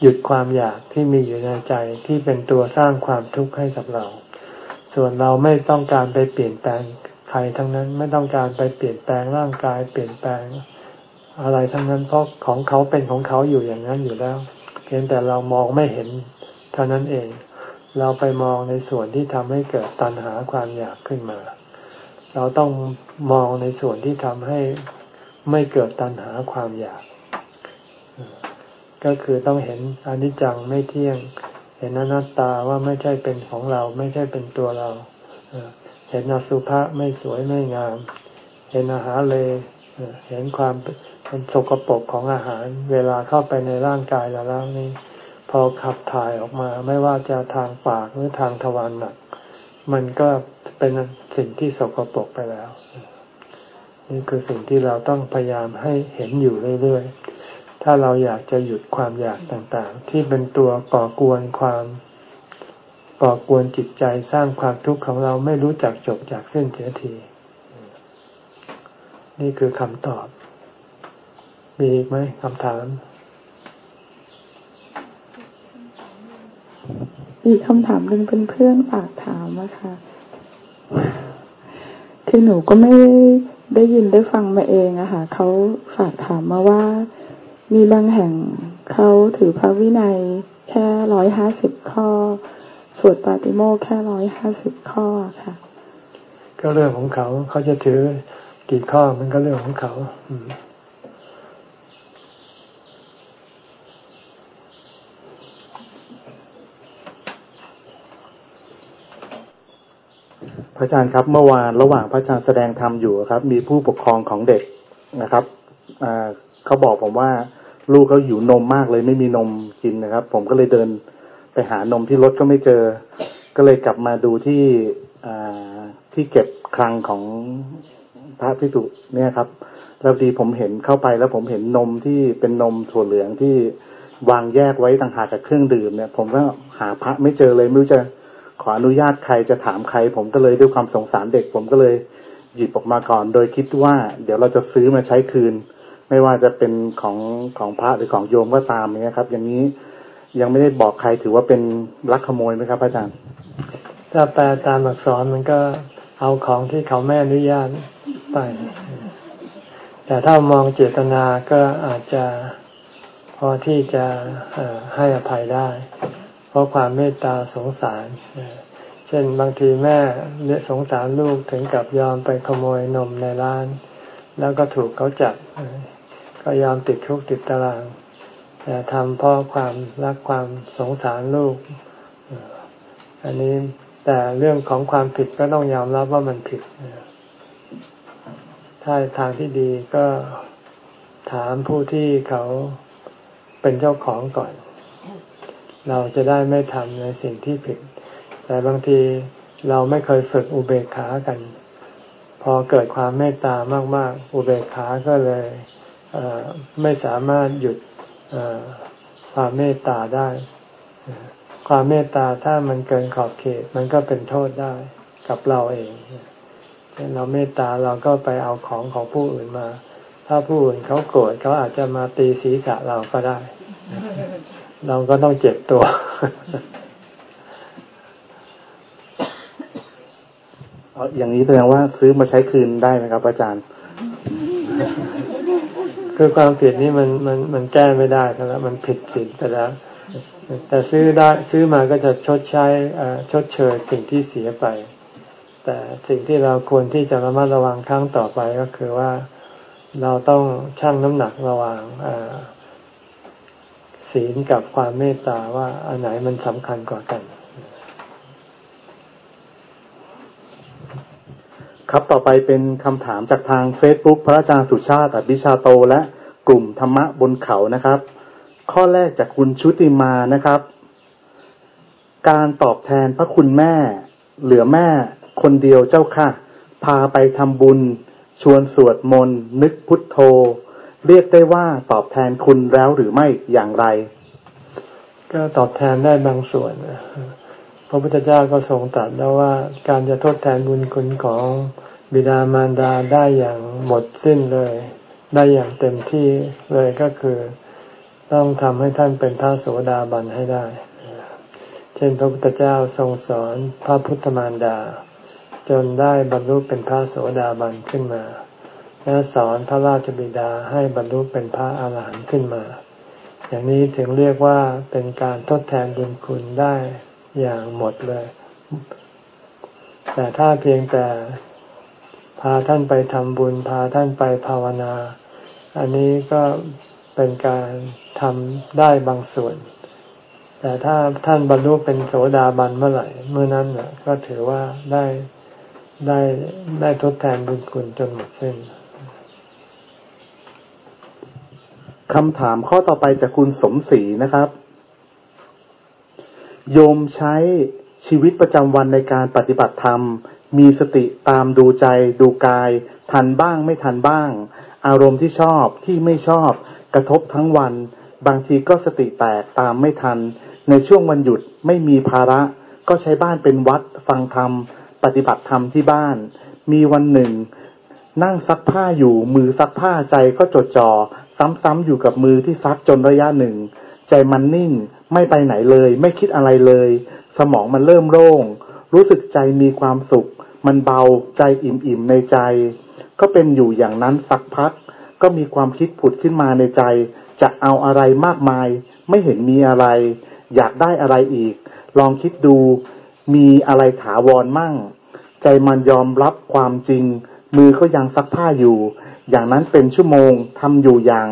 หยุดความอยากที่มีอยู่ในใจที่เป็นตัวสร้างความทุกข์ให้กับเรา ส่วนเราไม่ต้องการไปเปลี่ยนแปลงใครทั้งนั้นไม่ต้องการไปเปลี่ยนแปลงร่างกายเปลี่ยนแปลง อะไรทั้งนั้นเพราะของเขาเป็นของเขาอยู่อย่างนั้นอยู่แล้วเพียงแต่เรามองไม่เห็นเท่านั้นเอง เราไปมองในส่วนที่ทำให้เกิดตัณหาความอยากขึ้นมา เราต้องมองในส่วนที่ทำให้ไม่เกิดตัณหาความอยาก ก็คือต้องเห็นอนิจจังไม่เที่ยง เห็นอนัตตาว่าไม่ใช่เป็นของเรา ไม่ใช่เป็นตัวเรา เห็นอสุภะไม่สวยไม่งาม เห็นอาหารเลยเห็นความเป็นสกปรกของอาหาร เวลาเข้าไปในร่างกายเราแล้วนี่พอขับถ่ายออกมา ไม่ว่าจะทางปากหรือทางทวารหนัก มันก็เป็นสิ่งที่สกปรกไปแล้ว นี่คือสิ่งที่เราต้องพยายามให้เห็นอยู่เรื่อยๆ ถ้าเราอยากจะหยุดความอยากต่างๆ ที่เป็นตัวก่อกวนความก่อกวนจิตใจสร้างความทุกข์ของเราไม่รู้จักจบจากเส้นเสียที นี่คือคำตอบ มีอีกไหมคำถาม อีกคำถามหนึ่งเป็นเพื่อนฝากถามนะคะคือหนูก็ไม่ได้ยินได้ฟังมาเองอะค่ะเขาฝากถามมาว่า มีบางแห่งเขาถือพระวินัยแค่ร้อยห้าสิบข้อ สวดปาติโมกแค่ร้อยห้าสิบข้อค่ะ ก็เรื่องของเขาเขาจะถือกี่ข้อมันก็เรื่องของเขาพระอาจารย์ครับเมื่อวานระหว่างพระอาจารย์แสดงธรรมอยู่ครับ มีผู้ปกครองของเด็กนะครับ เขาบอกผมว่า ลูกเขาหิวนมมากเลยไม่มีนมกินนะครับ ผมก็เลยเดินไปหานมที่รถก็ไม่เจอ ก็เลยกลับมาดูที่ที่เก็บคลังของพระพิสุเนี่ยครับแล้วดีผมเห็นเข้าไปแล้วผมเห็นนมที่เป็นนมถั่วเหลืองที่วางแยกไว้ต่างหากกับเครื่องดื่มเนี่ย ผมก็หาพระไม่เจอเลยไม่รู้จะขออนุญาตใครจะถามใคร ผมก็เลยด้วยความสงสารเด็ก ผมก็เลยหยิบออกมาก่อน โดยคิดว่า เดี๋ยวเราจะซื้อมาใช้คืน ไม่ว่าจะเป็นของของพระหรือของโยมก็ตามเนี่ยครับ อย่างนี้ยังไม่ได้บอกใครถือว่าเป็นลักขโมยไหมครับอาจารย์ ถ้าแปลตามอักษรมันก็เอาของที่เขาแม่อนุญาตไป แต่ถ้ามองเจตนาก็อาจจะพอที่จะให้อภัยได้ เพราะความเมตตาสงสาร เช่นบางทีแม่เนี่ยสงสารลูกถึงกับยอมไปขโมยนมในร้าน แล้วก็ถูกเขาจับ ก็ยอมติดคุกติดตาราง แต่ทำเพราะความรักความสงสารลูก อันนี้แต่เรื่องของความผิดก็ต้องยอมรับว่ามันผิด ถ้าทางที่ดีก็ถามผู้ที่เขาเป็นเจ้าของก่อน เราจะได้ไม่ทำในสิ่งที่ผิด แต่บางทีเราไม่เคยฝึกอุเบกขากัน พอเกิดความเมตตามาก ๆ อุเบกขาก็เลย ไม่สามารถหยุดความเมตตาได้ ความเมตตาถ้ามันเกินขอบเขต มันก็เป็นโทษได้กับเราเองเช่นเราเมตตาเราก็ไปเอาของของผู้อื่นมา ถ้าผู้อื่นเขาโกรธเขาอาจจะมาตีศีรษะเราก็ได้ เราก็ต้องเจ็บตัว อย่างนี้แสดงว่าซื้อมาใช้คืนได้ไหมครับ อาจารย์ คือความผิดนี้มันมันมันแก้ไม่ได้แล้วมันผิดศีลไปแล้ว แต่ซื้อได้ซื้อมาก็จะชดใช้ชดเชยสิ่งที่เสียไป แต่สิ่งที่เราควรที่จะระมัดระวังครั้งต่อไปก็คือว่าเราต้องชั่งน้ำหนักระหว่างศีลกับความเมตตาว่าอันไหนมันสำคัญกว่ากัน ครับต่อไปเป็นคำถามจากทางเฟซบุ๊กพระอาจารย์สุชาติอภิชาโต และกลุ่มธรรมะบนเขานะครับ ข้อแรกจากคุณชุติมานะครับ การตอบแทนพระคุณแม่ เหลือแม่คนเดียวเจ้าค่ะ พาไปทำบุญ ชวนสวดมนต์ นึกพุทโธ เรียกได้ว่าตอบแทนคุณแล้วหรือไม่อย่างไร ก็ตอบแทนได้บางส่วน พระพุทธเจ้าก็ทรงตรัสแล้วว่าการจะทดแทนบุญคุณของบิดามารดาได้อย่างหมดสิ้นเลย ได้อย่างเต็มที่เลยก็คือ ต้องทำให้ท่านเป็นพระโสดาบันให้ได้ เช่นพระพุทธเจ้าทรงสอนพระพุทธมารดา จนได้บรรลุเป็นพระโสดาบันขึ้นมา และสอนพระราชบิดาให้บรรลุเป็นพระอาหารหันต์ขึ้นมา อย่างนี้ถึงเรียกว่าเป็นการทดแทนบุญคุณได้ อย่างหมดเลย แต่ถ้าเพียงแต่พาท่านไปทำบุญ พาท่านไปภาวนา อันนี้ก็เป็นการทำได้บางส่วน แต่ถ้าท่านบรรลุเป็นโสดาบันเมื่อไหร่เมื่อนั้นน่ะก็ถือว่าได้ได้ได้ทดแทนบุญคุณจนหมดสิ้นคำถามข้อต่อไปจากคุณสมศรีนะครับ โยมใช้ชีวิตประจำวันในการปฏิบัติธรรม มีสติตามดูใจดูกาย ทันบ้างไม่ทันบ้าง อารมณ์ที่ชอบที่ไม่ชอบ กระทบทั้งวัน บางทีก็สติแตกตามไม่ทัน ในช่วงวันหยุดไม่มีภาระ ก็ใช้บ้านเป็นวัดฟังธรรม ปฏิบัติธรรมที่บ้าน มีวันหนึ่ง นั่งซักผ้าอยู่มือซักผ้าใจก็จดจอ่อซ้ำๆอยู่กับมือที่ซักจนระยะหนึ่ง ใจมันนิ่ง ไม่ไปไหนเลย ไม่คิดอะไรเลย สมองมันเริ่มโล่ง รู้สึกใจมีความสุข มันเบาใจอิ่มๆในใจ ก็เป็นอยู่อย่างนั้นสักพัก ก็มีความคิดผุดขึ้นมาในใจ จะเอาอะไรมากมาย ไม่เห็นมีอะไร อยากได้อะไรอีก ลองคิดดู มีอะไรถาวรมั่ง ใจมันยอมรับความจริง มือก็ยังซักผ้าอยู่ อย่างนั้นเป็นชั่วโมงทำอยู่อย่าง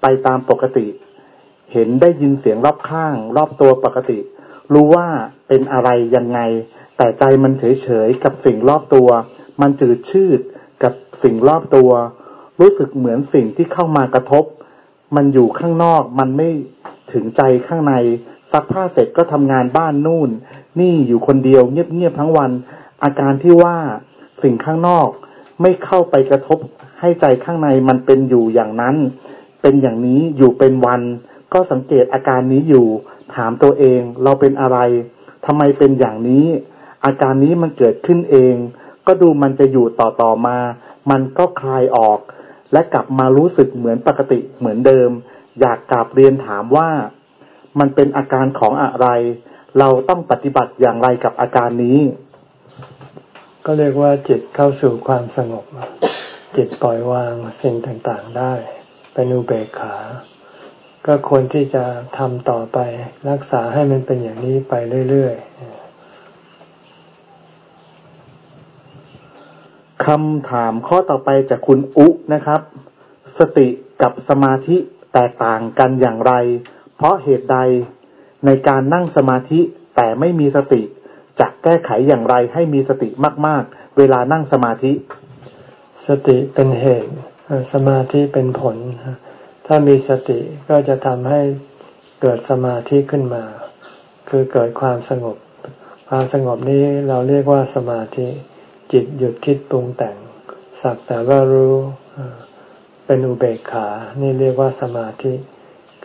ไปตามปกติ เห็นได้ยินเสียงรอบข้าง รอบตัวปกติ รู้ว่าเป็นอะไรยังไง แต่ใจมันเฉยเฉยกับสิ่งรอบตัว มันจืดชืดกับสิ่งรอบตัว รู้สึกเหมือนสิ่งที่เข้ามากระทบ มันอยู่ข้างนอกมันไม่ถึงใจข้างในซักผ้าเสร็จก็ทำงานบ้านนู่น นี่อยู่คนเดียวเงียบๆทั้งวัน อาการที่ว่าสิ่งข้างนอก ไม่เข้าไปกระทบให้ใจข้างในมันเป็นอยู่อย่างนั้น เป็นอย่างนี้อยู่เป็นวัน ก็สังเกตอาการนี้อยู่ ถามตัวเอง เราเป็นอะไรทำไมเป็นอย่างนี้ อาการนี้มันเกิดขึ้นเอง ก็ดูมันจะอยู่ต่อต่อมา มันก็คลายออก และกลับมารู้สึกเหมือนปกติเหมือนเดิม อยากกลับเรียนถามว่า มันเป็นอาการของอะไร เราต้องปฏิบัติอย่างไรกับอาการนี้ ก็เรียกว่าจิตเข้าสู่ความสงบจิตปล่อยวางสิ่งต่างๆได้ เป็นอุเบกขา ก็ควรที่จะทำต่อไป รักษาให้มันเป็นอย่างนี้ไปเรื่อยๆคำถามข้อต่อไปจากคุณอุนะครับ สติกับสมาธิแตกต่างกันอย่างไร เพราะเหตุใดในการนั่งสมาธิแต่ไม่มีสติจะแก้ไขอย่างไรให้มีสติมาก ๆ เวลานั่งสมาธิ สติเป็นเหตุ สมาธิเป็นผล ถ้ามีสติก็จะทำให้เกิดสมาธิขึ้นมา คือเกิดความสงบ ความสงบนี้เราเรียกว่าสมาธิ จิตหยุดคิดปรุงแต่ง สักแต่ว่ารู้เป็นอุเบกขา นี่เรียกว่าสมาธิ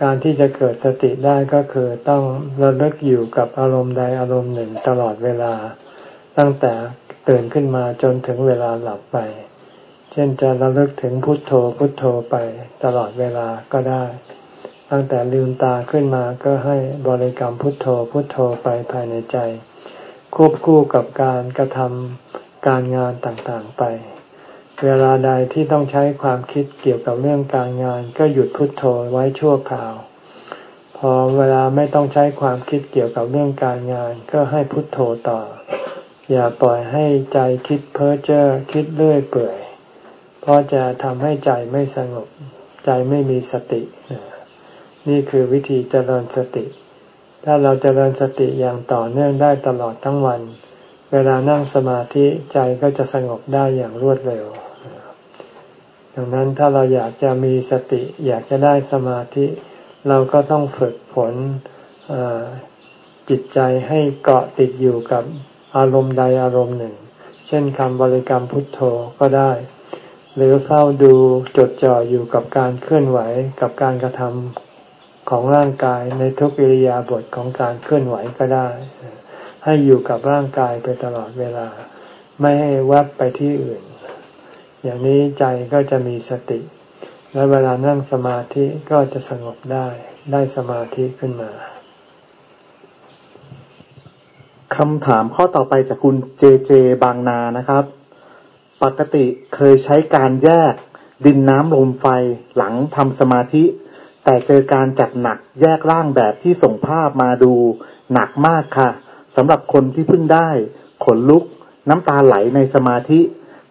การที่จะเกิดสติได้ก็คือต้องระลึกอยู่กับอารมณ์ใดอารมณ์หนึ่งตลอดเวลา ตั้งแต่ตื่นขึ้นมาจนถึงเวลาหลับไป เช่นจะระลึกถึงพุทโธพุทโธไปตลอดเวลาก็ได้ ตั้งแต่ลืมตาขึ้นมาก็ให้บริกรรมพุทโธพุทโธไปภายในใจ ควบคู่กับการกระทำการงานต่างๆไป เวลาใดที่ต้องใช้ความคิดเกี่ยวกับเรื่องการงาน ก็หยุดพุทโธไว้ชั่วคราว พอเวลาไม่ต้องใช้ความคิดเกี่ยวกับเรื่องการงาน ก็ให้พุทโธต่อ อย่าปล่อยให้ใจคิดเพ้อเจ้อคิดเลื่อยเปื่อย เพราะจะทำให้ใจไม่สงบ ใจไม่มีสติ นี่คือวิธีเจริญสติ ถ้าเราเจริญสติอย่างต่อเนื่องได้ตลอดทั้งวัน เวลานั่งสมาธิใจก็จะสงบได้อย่างรวดเร็ว ดังนั้นถ้าเราอยากจะมีสติ อยากจะได้สมาธิ เราก็ต้องฝึกฝนจิตใจให้เกาะติดอยู่กับอารมณ์ใดอารมณ์หนึ่ง เช่นคำบริกรรมพุทโธก็ได้ หรือเฝ้าดูจดจ่ออยู่กับการเคลื่อนไหวกับการกระทำของร่างกายในทุกอิริยาบถของการเคลื่อนไหวก็ได้ ให้อยู่กับร่างกายไปตลอดเวลา ไม่ให้วับไปที่อื่น อย่างนี้ใจก็จะมีสติ และเวลานั่งสมาธิก็จะสงบได้ได้สมาธิขึ้นมาคำถามข้อต่อไปจากคุณเจเจบางนานะครับ ปกติเคยใช้การแยก ดินน้ำลมไฟหลังทำสมาธิ แต่เจอการจัดหนักแยกร่างแบบที่ส่งภาพมาดูหนักมากค่ะสำหรับคนที่เพิ่งได้ ขนลุก น้ำตาไหลในสมาธิ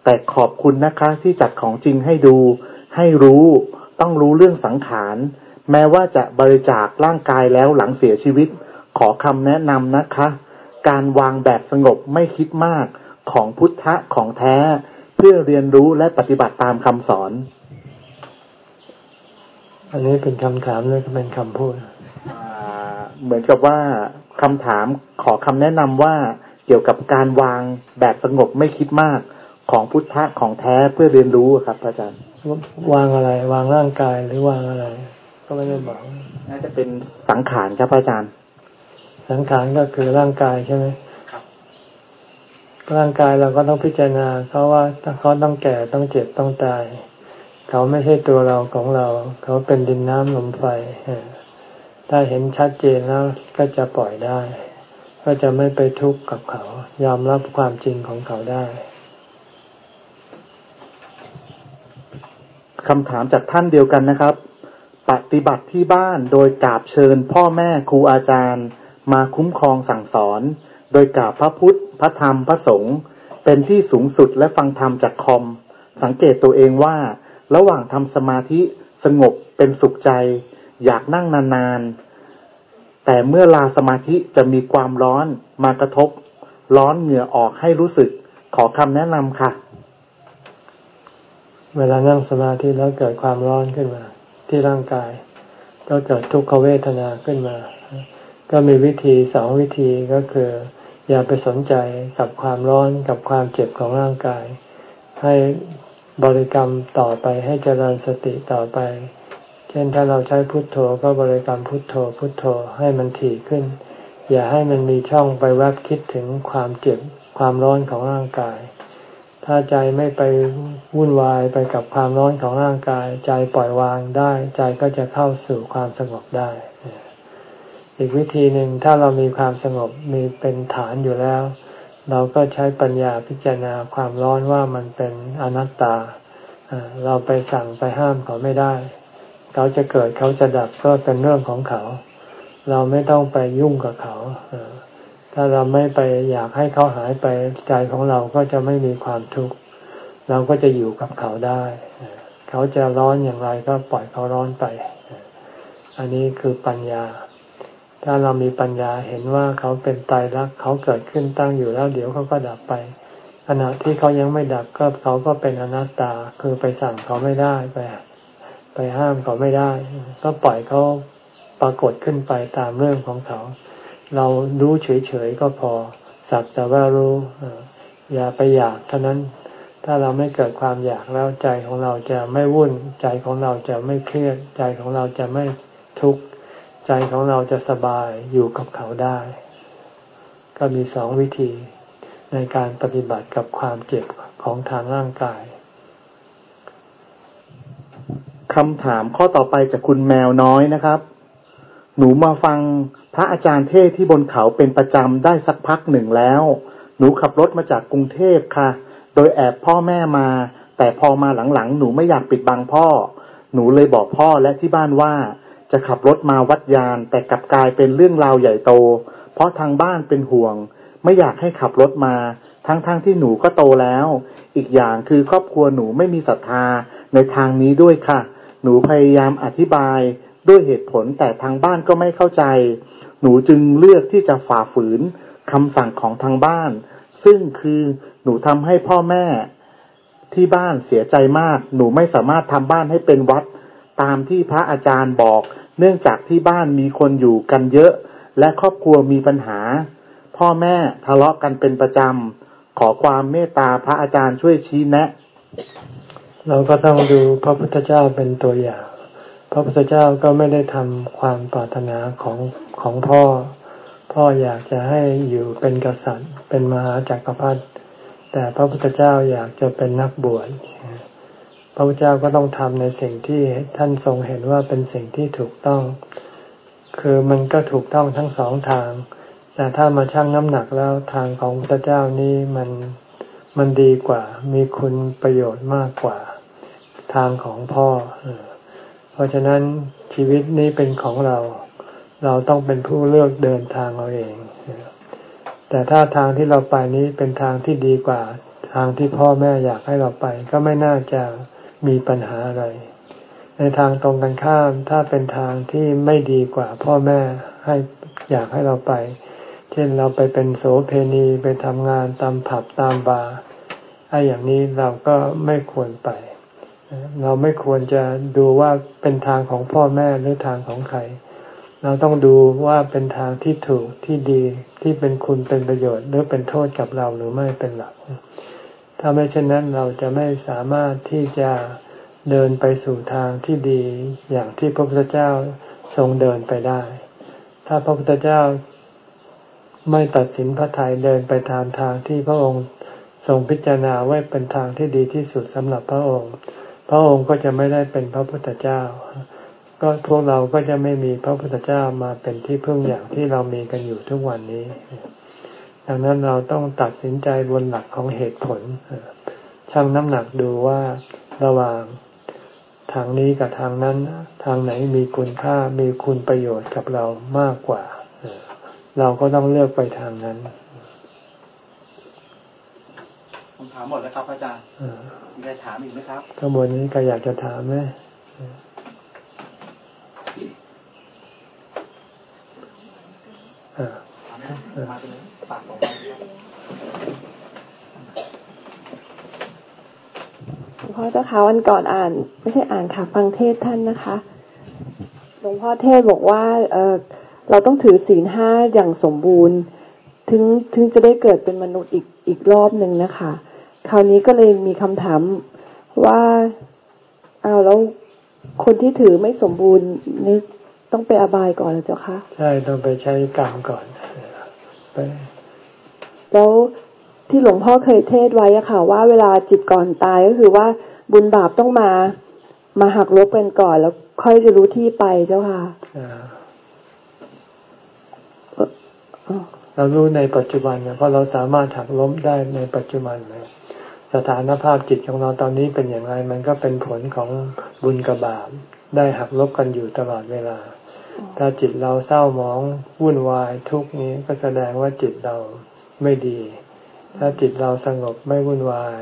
แต่ขอบคุณนะคะที่จัดของจริงให้ดู ให้รู้ ต้องรู้เรื่องสังขาร แม้ว่าจะบริจาคร่างกายแล้วหลังเสียชีวิต ขอคำแนะนำนะคะ การวางแบบสงบไม่คิดมากของพุทธะของแท้ พื่อเรียนรู้และปฏิบัติตามคำสอน อันนี้เป็นคำถามหรือเป็นคำพูดเหมือนกับว่าคำถามขอคำแนะนำว่าเกี่ยวกับการวางแบบสงบไม่คิดมากของพุทธะของแท้เพื่อเรียนรู้ครับอาจารย์ วางอะไร วางร่างกายหรือวางอะไร ก็ไม่ได้บอก น่าจะเป็นสังขารครับอาจารย์ สังขารก็คือร่างกายใช่ไหมค ร่างกายเราก็ต้องพิจารณาเขาว่าเขาต้องแก่ต้องเจ็บต้องตาย เขาไม่ใช่ตัวเราของเรา เขาเป็นดินน้ำลมไฟถ้าเห็นชัดเจนแล้วก็จะปล่อยได้ ก็จะไม่ไปทุกข์กับเขา ยอมรับความจริงของเขาได้คำถามจากท่านเดียวกันนะครับ ปฏิบัติที่บ้านโดยกราบเชิญพ่อแม่ครูอาจารย์ มาคุ้มครองสั่งสอน โดยกราบพระพุทธ พระธรรม พระสงฆ์เป็นที่สูงสุดและฟังธรรมจากคอม สังเกตตัวเองว่า ระหว่างทำสมาธิสงบเป็นสุขใจ อยากนั่งนานๆ แต่เมื่อลาสมาธิจะมีความร้อนมากระทบ ร้อนเหงื่อออกให้รู้สึก ขอคำแนะนำค่ะ เวลานั่งสมาธิแล้วเกิดความร้อนขึ้นมา ที่ร่างกาย ก็เกิดทุกขเวทนาขึ้นมา ก็มีวิธีสองวิธีก็คือ อย่าไปสนใจกับความร้อนกับความเจ็บของร่างกาย ให้บริกรรมต่อไปให้เจริญสติต่อไป เช่นถ้าเราใช้พุทโธก็บริกรรมพุทโธ พุทโธให้มันถี่ขึ้น อย่าให้มันมีช่องไปแวบคิดถึงความเจ็บความร้อนของร่างกาย ถ้าใจไม่ไปวุ่นวายไปกับความร้อนของร่างกาย ใจปล่อยวางได้ ใจก็จะเข้าสู่ความสงบได้ อีกวิธีหนึ่งถ้าเรามีความสงบมีเป็นฐานอยู่แล้ว เราก็ใช้ปัญญาพิจารณาความร้อนว่ามันเป็นอนัตตา เราไปสั่งไปห้ามเขาไม่ได้ เขาจะเกิดเขาจะดับก็เป็นเรื่องของเขา เราไม่ต้องไปยุ่งกับเขา ถ้าเราไม่ไปอยากให้เขาหายไปใจของเราก็จะไม่มีความทุกข์เราก็จะอยู่กับเขาได้ เขาจะร้อนอย่างไรก็ปล่อยเขาร้อนไป อันนี้คือปัญญา ถ้าเรามีปัญญาเห็นว่าเขาเป็นตายรักเขาเกิดขึ้นตั้งอยู่แล้วเดี๋ยวเขาก็ดับไป ขณะที่เขายังไม่ดับก็เขาก็เป็นอนัตตาคือไปสั่งเขาไม่ได้ไปไปห้ามเขาไม่ได้ ก็ปล่อยเขาปรากฏขึ้นไปตามเรื่องของเขา เรารู้เฉยๆก็พอ สักแต่ว่ารู้อย่าไปอยากเท่านั้น ถ้าเราไม่เกิดความอยากแล้วใจของเราจะไม่วุ่น ใจของเราจะไม่เครียด ใจของเราจะไม่ทุกข์ ใจของเราจะสบายอยู่กับเขาได้ ก็มีสองวิธีในการปฏิบัติกับความเจ็บของทางร่างกายคำถามข้อต่อไปจากคุณแมวน้อยนะครับ หนูมาฟังพระอาจารย์เทศที่บนเขาเป็นประจำได้สักพักหนึ่งแล้ว หนูขับรถมาจากกรุงเทพค่ะ โดยแอบพ่อแม่มา แต่พอมาหลังๆ หนูไม่อยากปิดบังพ่อ หนูเลยบอกพ่อและที่บ้านว่า จะขับรถมาวัดยาน แต่กลับกลายเป็นเรื่องราวใหญ่โต เพราะทางบ้านเป็นห่วง ไม่อยากให้ขับรถมา ทั้งๆทที่หนูก็โตแล้ว อีกอย่างคือครอบครัวหนูไม่มีศรัทธาในทางนี้ด้วยค่ะ หนูพยายามอธิบายด้วยเหตุผลแต่ทางบ้านก็ไม่เข้าใจ หนูจึงเลือกที่จะฝ่าฝืนคำสั่งของทางบ้าน ซึ่งคือหนูทำให้พ่อแม่ที่บ้านเสียใจมาก หนูไม่สามารถทำบ้านให้เป็นวัด ตามที่พระอาจารย์บอก เนื่องจากที่บ้านมีคนอยู่กันเยอะ และครอบครัวมีปัญหา พ่อแม่ทะเลาะกันเป็นประจำ ขอความเมตตาพระอาจารย์ช่วยชี้แนะ เราก็ต้องดูพระพุทธเจ้าเป็นตัวอย่าง พระพุทธเจ้าก็ไม่ได้ทำความปรารถนาของของพ่อ พ่ออยากจะให้อยู่เป็นกษัตริย์ เป็นมหาจักรพรรดิแต่พระพุทธเจ้าอยากจะเป็นนักบวช พระพุทธเจ้าก็ต้องทำในสิ่งที่ท่านทรงเห็นว่าเป็นสิ่งที่ถูกต้อง คือมันก็ถูกต้องทั้งสองทาง แต่ถ้ามาชั่งน้ำหนักแล้วทางของพระพุทธเจ้านี้มันมันดีกว่า มีคุณประโยชน์มากกว่า ทางของพ่อ เพราะฉะนั้นชีวิตนี้เป็นของเรา เราต้องเป็นผู้เลือกเดินทางเราเอง แต่ถ้าทางที่เราไปนี้เป็นทางที่ดีกว่า ทางที่พ่อแม่อยากให้เราไป ก็ไม่น่าจะ มีปัญหาอะไร ในทางตรงกันข้าม ถ้าเป็นทางที่ไม่ดีกว่าพ่อแม่ให้อยากให้เราไป เช่นเราไปเป็นโสเพณีไปทำงานตามผับตามบาร์ไอ้อย่างนี้เราก็ไม่ควรไป เราไม่ควรจะดูว่าเป็นทางของพ่อแม่หรือทางของใคร เราต้องดูว่าเป็นทางที่ถูกที่ดีที่เป็นคุณเป็นประโยชน์หรือเป็นโทษกับเราหรือไม่เป็นหลัก ถ้าไม่เช่นนั้นเราจะไม่สามารถที่จะเดินไปสู่ทางที่ดีอย่างที่พระพุทธเจ้าทรงเดินไปได้ ถ้าพระพุทธเจ้าไม่ตัดสินพระทัยเดินไปทางทางที่พระองค์ทรงพิจารณาไว้เป็นทางที่ดีที่สุดสำหรับพระองค์ พระองค์ก็จะไม่ได้เป็นพระพุทธเจ้า ก็พวกเราก็จะไม่มีพระพุทธเจ้ามาเป็นที่พึ่งอย่างที่เรามีกันอยู่ทุกวันนี้ ดังนั้นเราต้องตัดสินใจบนหลักของเหตุผลชั่งน้ำหนักดูว่าระหว่างทางนี้กับทางนั้น ทางไหนมีคุณค่ามีคุณประโยชน์กับเรามากกว่า เราก็ต้องเลือกไปทางนั้นคำถามหมดแล้วครับอาจารย์มีใครถามอีกไหมครับข้างบนนี้ใครอยากจะถามไหมมา เป็นปากของพ่อเจ้าค่ะวันก่อนอ่าน ไม่ใช่อ่านค่ะ ฟังเทศท่านนะคะ หลวงพ่อเทศบอกว่า เออเราต้องถือศีลห้าอย่างสมบูรณ์ ถึงถึงจะได้เกิดเป็นมนุษย์อีกอีกรอบหนึ่งนะคะ คราวนี้ก็เลยมีคำถามว่าเอาแล้วคนที่ถือไม่สมบูรณ์นี่ต้องไปอบายก่อนหรือเจ้าคะใช่ต้องไปใช้กรรมก่อนไป แล้วที่หลวงพ่อเคยเทศไว้อะค่ะ ว่าเวลาจิตก่อนตายก็คือว่าบุญบาปต้องมามาหักลบกันก่อนแล้วค่อยจะรู้ที่ไปเจ้าค่ะเรารู้ในปัจจุบันเนี่ยเพราะเราสามารถหักล้มได้ในปัจจุบันเลยสถานภาพจิตของเราตอนนี้เป็นอย่างไร มันก็เป็นผลของบุญกับบาปได้หักลบกันอยู่ตลอดเวลา ถ้าจิตเราเศร้าหมองวุ่นวายทุกนี้ก็แสดงว่าจิตเรา ไม่ดี ถ้าจิตเราสงบไม่วุ่นวาย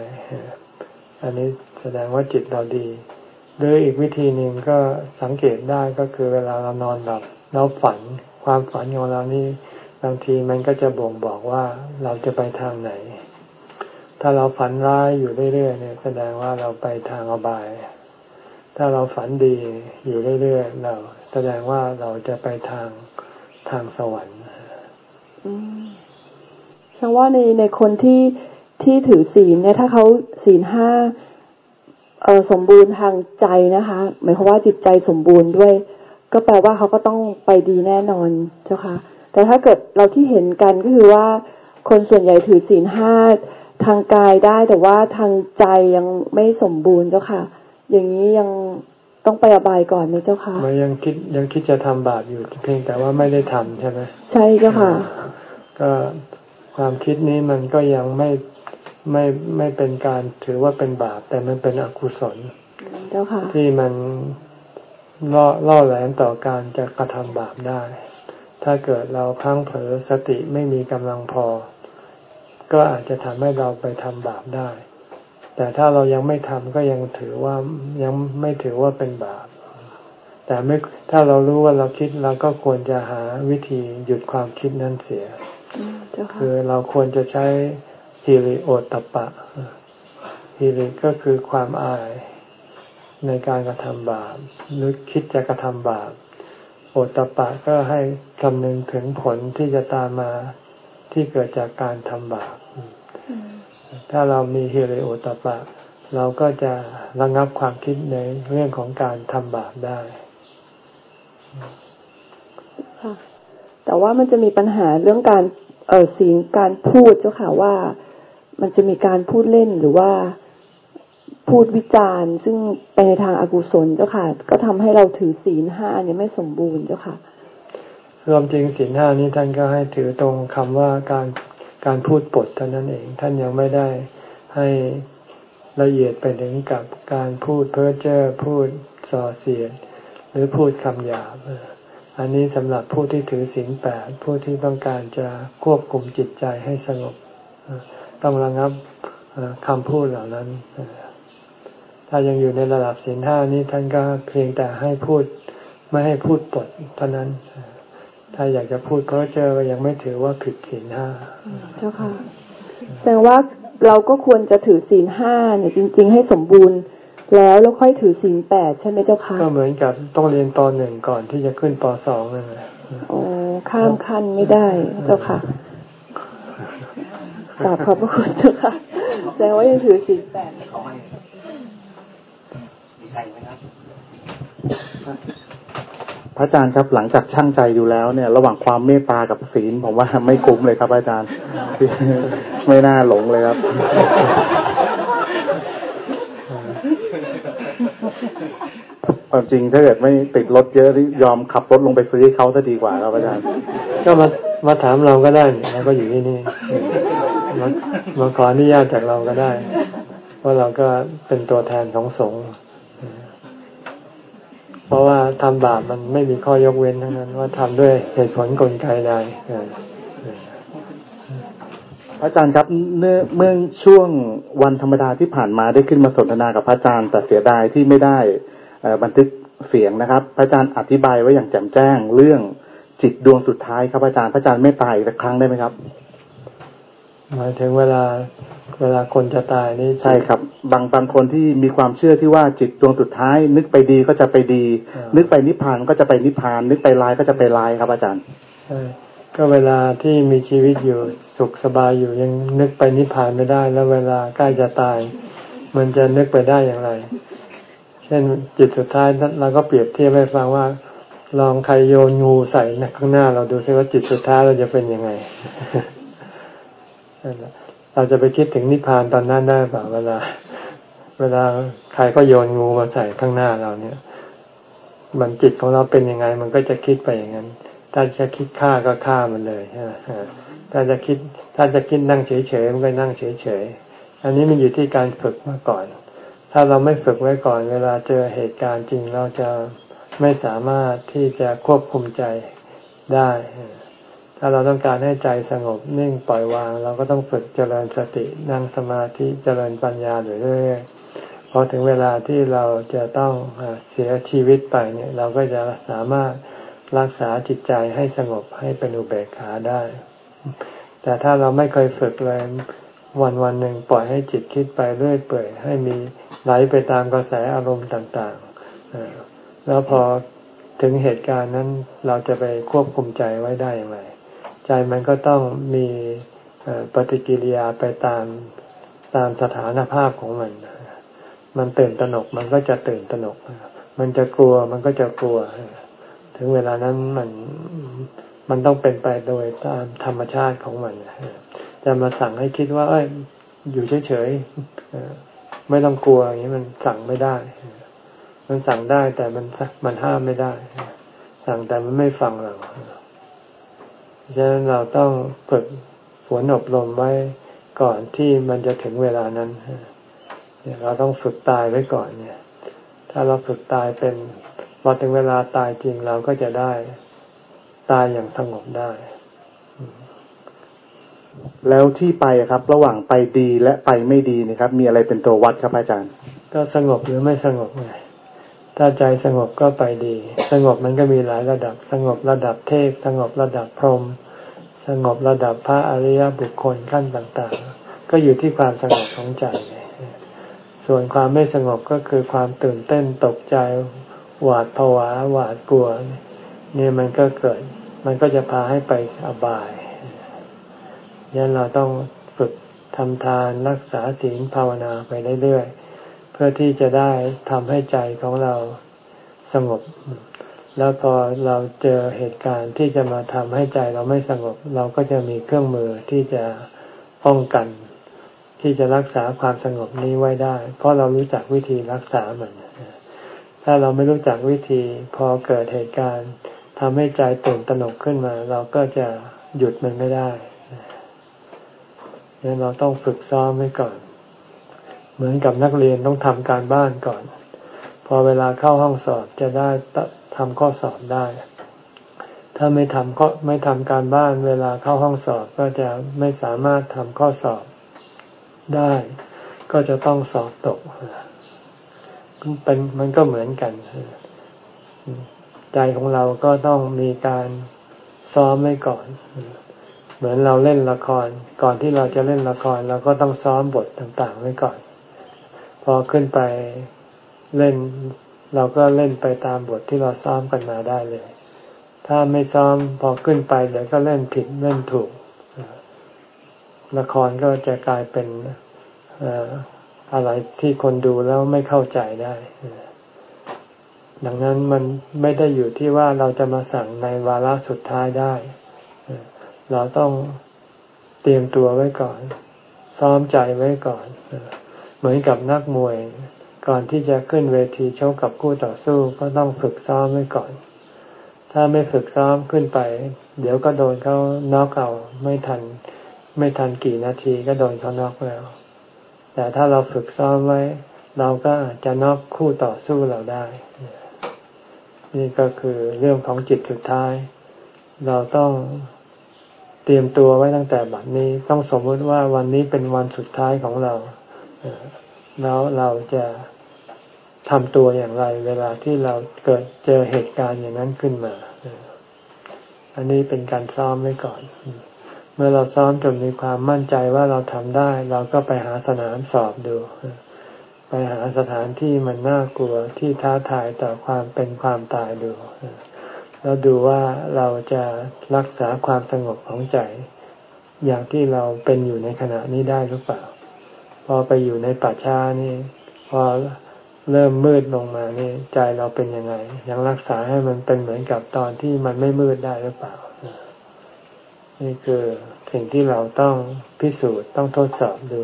อันนี้แสดงว่าจิตเราดี หรืออีกวิธีหนึ่งก็สังเกตได้ก็คือเวลาเรานอนหลับเราฝันความฝันของเรานี่บางทีมันก็จะบ่งบอกว่าเราจะไปทางไหน ถ้าเราฝันร้ายอยู่เรื่อยๆเนี่ย แสดงว่าเราไปทางอบาย ถ้าเราฝันดีอยู่เรื่อยๆเราแสดงว่าเราจะไปทางทางสวรรค์แส ดงว่าในในคนที่ที่ถือศีลเนี่ย ถ้าเขาศีลห้าเออสมบูรณ์ทางใจนะคะ หมายความว่าจิตใจสมบูรณ์ด้วย ก็แปลว่าเขาก็ต้องไปดีแน่นอนเจ้าค่ะ แต่ถ้าเกิดเราที่เห็นกันก็คือว่าคนส่วนใหญ่ถือศีลห้าทางกายได้แต่ว่าทางใจยังไม่สมบูรณ์เจ้าค่ะ อย่างนี้ยังต้องไปอบายก่อนไหมเจ้าค่ะมันยังคิดยังคิดจะทำบาปอยู่เพียงแต่ว่าไม่ได้ทำใช่ไหมใช่เจ้าค่ะ ก็ ความคิดนี้มันก็ยังไม่ไม่ไม่เป็นการถือว่าเป็นบาป แต่มันเป็นอกุศลที่มันล่อล่อแหลมต่อการจะกระทำบาปได้ ถ้าเกิดเราพังเผลอสติไม่มีกำลังพอ ก็อาจจะทำให้เราไปทำบาปได้ แต่ถ้าเรายังไม่ทำก็ยังถือว่ายังไม่ถือว่าเป็นบาป แต่ไม่ถ้าเรารู้ว่าเราคิดเราก็ควรจะหาวิธีหยุดความคิดนั้นเสีย คือเราควรจะใช้ฮิริโอตปะฮิริก็คือความอายในการกระทำบาปหรือคิดจะกระทำบาปโอตปะก็ให้คำนึงถึงผลที่จะตามมาที่เกิดจากการทำบาปถ้าเรามีฮิริโอตปะ เราก็จะระงับความคิดในเรื่องของการทำบาปได้ แต่ว่ามันจะมีปัญหาเรื่องการเออสิ่งการพูดเจ้าค่ะว่า มันจะมีการพูดเล่นหรือว่าพูดวิจารณ์ ซึ่งไปในทางอากุศลเจ้าค่ะ ก็ทำให้เราถือศีลห้าเนี่ยไม่สมบูรณ์เจ้าค่ะรวมจริงศีลห้านี้ท่านก็ให้ถือตรงคำว่าการการพูดปดเท่านั้นเอง ท่านยังไม่ได้ให้ละเอียดไปถึงกับการพูดเพ้อเจ้อพูดส่อเสียด หรือพูดคำหยาบ อันนี้สำหรับผู้ที่ถือศีลแปดผู้ที่ต้องการจะควบคุมจิตใจให้สงบต้องระงับคำพูดเหล่านั้น ถ้ายังอยู่ในระดับศีลห้านี้ท่านก็เพียงแต่ให้พูดไม่ให้พูดปดเท่านั้น ถ้าอยากจะพูดเพ้อเจอยังไม่ถือว่าผิดศีลห้าเจ้าค่ะแสดงว่าเราก็ควรจะถือศีลห้าเนี่ยจริง ๆ ให้สมบูรณ์ แล้วแล้วค่อยถือศีลแปดใช่ไหมเจ้าค่ะก็เหมือนกับต้องเรียนตอนหนึ่งก่อนที่จะขึ้นปสองนั่นแหละโอ้ข้ามขั้นไม่ได้เจ้าค่ะกราบขอบพระคุณเจ้าค่ะแสดงว่ายังถือศีลแปดพระอาจารย์ครับหลังจากช่างใจอยู่แล้วเนี่ย ระหว่างความเมตตากับศีลผมว่าไม่คุ้มเลยครับอาจารย์ ไม่น่าหลงเลยครับ ความจริงถ้าเกิดไม่ติดรถเยอะยอมขับรถลงไปซื้อเขาซะดีกว่าครับอาจารย์ก็มามาถามเราก็ได้เราก็อยู่ที่นี่มามาขออนุญาตจากเราก็ได้เพราะเราก็เป็นตัวแทนของสงฆ์เพราะว่าทำบาปมันไม่มีข้อยกเว้นทั้งนั้น ว่าทำด้วยเหตุผลกลไกใด อาจารย์ครับเมื่อเมื่อช่วงวันธรรมดาที่ผ่านมาได้ขึ้นมาสนทนากับพระอาจารย์แต่เสียดายที่ไม่ได้บันทึกเสียงนะครับ พระอาจารย์อธิบายไว้อย่างแจ่มแจ้งเรื่องจิตดวงสุดท้ายครับอาจารย์พระอาจารย์ไม่ตายอีกครั้งได้ไหมครับ หมายถึงเวลาเวลาคนจะตายนี่ใช่ครับ บางบางคนที่มีความเชื่อที่ว่าจิตดวงสุดท้าย นึกไปดีก็จะไปดี นึกไปนิพพานก็จะไปนิพพาน นึกไปลายก็จะไปลายครับอาจารย์ใช่ ก็เวลาที่มีชีวิตอยู่สุขสบายอยู่ยังนึกไปนิพพานไม่ได้ แล้วเวลาใกล้จะตาย มันจะนึกไปได้อย่างไร เช่นจิตสุดท้ายเราก็เปรียบเทียบให้ฟังว่า ลองใครโยนงูใส่ข้างหน้า เราดูซิว่าจิตสุดท้ายเราจะเป็นยังไงเราจะไปคิดถึงนิพพานตอนนั้นได้เปล่าเวลา เวลาใครก็โยนงูมาใส่ข้างหน้าเราเนี่ย มันจิตของเราเป็นยังไง มันก็จะคิดไปอย่างนั้น ถ้าจะคิดฆ่าก็ฆ่ามันเลยถ้าจะคิดถ้าจะคิดนั่งเฉยๆมันก็นั่งเฉยๆอันนี้มันอยู่ที่การฝึกมาก่อน ถ้าเราไม่ฝึกไว้ก่อน เวลาเจอเหตุการณ์จริงเราจะไม่สามารถที่จะควบคุมใจได้ ถ้าเราต้องการให้ใจสงบนิ่งปล่อยวาง เราก็ต้องฝึกเจริญสตินั่งสมาธิเจริญปัญญาอยู่เรื่อยๆพอถึงเวลาที่เราจะต้องเสียชีวิตไปเนี่ย เราก็จะสามารถ รักษาจิตใจให้สงบให้เป็นอุเบกขาได้ แต่ถ้าเราไม่เคยฝึกเลยวันวันหนึ่งปล่อยให้จิตคิดไปเรื่อยเปื่อย ให้มีไหลไปตามกระแสอารมณ์ต่างๆ แล้วพอถึงเหตุการณ์นั้นเราจะไปควบคุมใจไว้ได้อย่างไรใจมันก็ต้องมีปฏิกิริยาไปตามตามสถานภาพของมัน มันตื่นตระหนกมันก็จะตื่นตระหนก มันจะกลัวมันก็จะกลัว ถึงเวลานั้นมันมันต้องเป็นไปโดยตามธรรมชาติของมันจะมาสั่งให้คิดว่า เอ้ย อยู่เฉยๆไม่ต้องกลัวอย่างนี้มันสั่งไม่ได้ มันสั่งได้แต่มันมันห้ามไม่ได้ สั่งแต่มันไม่ฟังเราฉะนั้นเราต้องฝึกฝนอบรมไว้ก่อนที่มันจะถึงเวลานั้นเนี่ยเราต้องฝึกตายไว้ก่อนเนี่ย ถ้าเราฝึกตายเป็น พอถึงเวลาตายจริงเราก็จะได้ตายอย่างสงบได้ แล้วที่ไปครับ ระหว่างไปดีและไปไม่ดีนะครับ มีอะไรเป็นตัววัดครับอาจารย์ ก็สงบหรือไม่สงบไงถ้าใจสงบก็ไปดี สงบมันก็มีหลายระดับ สงบระดับเทพ สงบระดับพรหมสงบระดับพระอริยบุคคลขั้นต่างๆ ก็อยู่ที่ความสงบของใจ ส่วนความไม่สงบก็คือความตื่นเต้นตกใจ หวาดผวาหวาดกลัวนี่มันก็เกิด มันก็จะพาให้ไปอบายยันเราต้องฝึกทำทานรักษาศีลภาวนาไปเรื่อยๆเพื่อที่จะได้ทำให้ใจของเราสงบ แล้วพอเราเจอเหตุการณ์ที่จะมาทำให้ใจเราไม่สงบ เราก็จะมีเครื่องมือที่จะป้องกัน ที่จะรักษาความสงบนี้ไว้ได้ เพราะเรารู้จักวิธีรักษามัน ถ้าเราไม่รู้จักวิธีพอเกิดเหตุการณ์ทำให้ใจตื่นตระหนกขึ้นมา เราก็จะหยุดมันไม่ได้ดังนั้นเราต้องฝึกซ้อมไว้ก่อน เหมือนกับนักเรียนต้องทำการบ้านก่อน พอเวลาเข้าห้องสอบจะได้ทำข้อสอบได้ ถ้าไม่ทำข้อไม่ทำการบ้าน เวลาเข้าห้องสอบก็จะไม่สามารถทำข้อสอบได้ ก็จะต้องสอบตก เป็นมันก็เหมือนกันใจของเราก็ต้องมีการซ้อมไว้ก่อน เหมือนเราเล่นละคร ก่อนที่เราจะเล่นละคร เราก็ต้องซ้อมบทต่างๆ ไว้ก่อน พอขึ้นไปเล่น เราก็เล่นไปตามบทที่เราซ้อมกันมาได้เลย ถ้าไม่ซ้อมพอขึ้นไปเดี๋ยวก็เล่นผิดเล่นถูก ละครก็จะกลายเป็น อะไรที่คนดูแล้วไม่เข้าใจได้ ดังนั้นมันไม่ได้อยู่ที่ว่าเราจะมาสั่งในวาระสุดท้ายได้ เราต้องเตรียมตัวไว้ก่อน ซ้อมใจไว้ก่อน เหมือนกับนักมวย ก่อนที่จะขึ้นเวทีชกกับคู่ต่อสู้ก็ต้องฝึกซ้อมไว้ก่อน ถ้าไม่ฝึกซ้อมขึ้นไป เดี๋ยวก็โดนเขาน็อกเอาไม่ทัน ไม่ทันกี่นาทีก็โดนเขาน็อกแล้ว แต่ถ้าเราฝึกซ้อมไว้ เราก็อาจจะนอกคู่ต่อสู้เราได้ นี่ก็คือเรื่องของจิตสุดท้าย เราต้องเตรียมตัวไว้ตั้งแต่บัดนี้ต้องสมมติว่าวันนี้เป็นวันสุดท้ายของเราแล้วเราจะทำตัวอย่างไร เวลาที่เราเกิดเจอเหตุการณ์อย่างนั้นขึ้นมา อันนี้เป็นการซ้อมไว้ก่อน เมื่อเราซ้อมจนมีความมั่นใจว่าเราทำได้ เราก็ไปหาสนามสอบดู ไปหาสถานที่มันน่ากลัวที่ท้าทายต่อความเป็นความตายดู แล้วดูว่าเราจะรักษาความสงบของใจ อย่างที่เราเป็นอยู่ในขณะนี้ได้หรือเปล่า พอไปอยู่ในป่าช้านี่พอเริ่มมืดลงมานี่ใจเราเป็นยังไง ยังรักษาให้มันเป็นเหมือนกับตอนที่มันไม่มืดได้หรือเปล่า นี่คือสิ่งที่เราต้องพิสูจน์ต้องทดสอบดู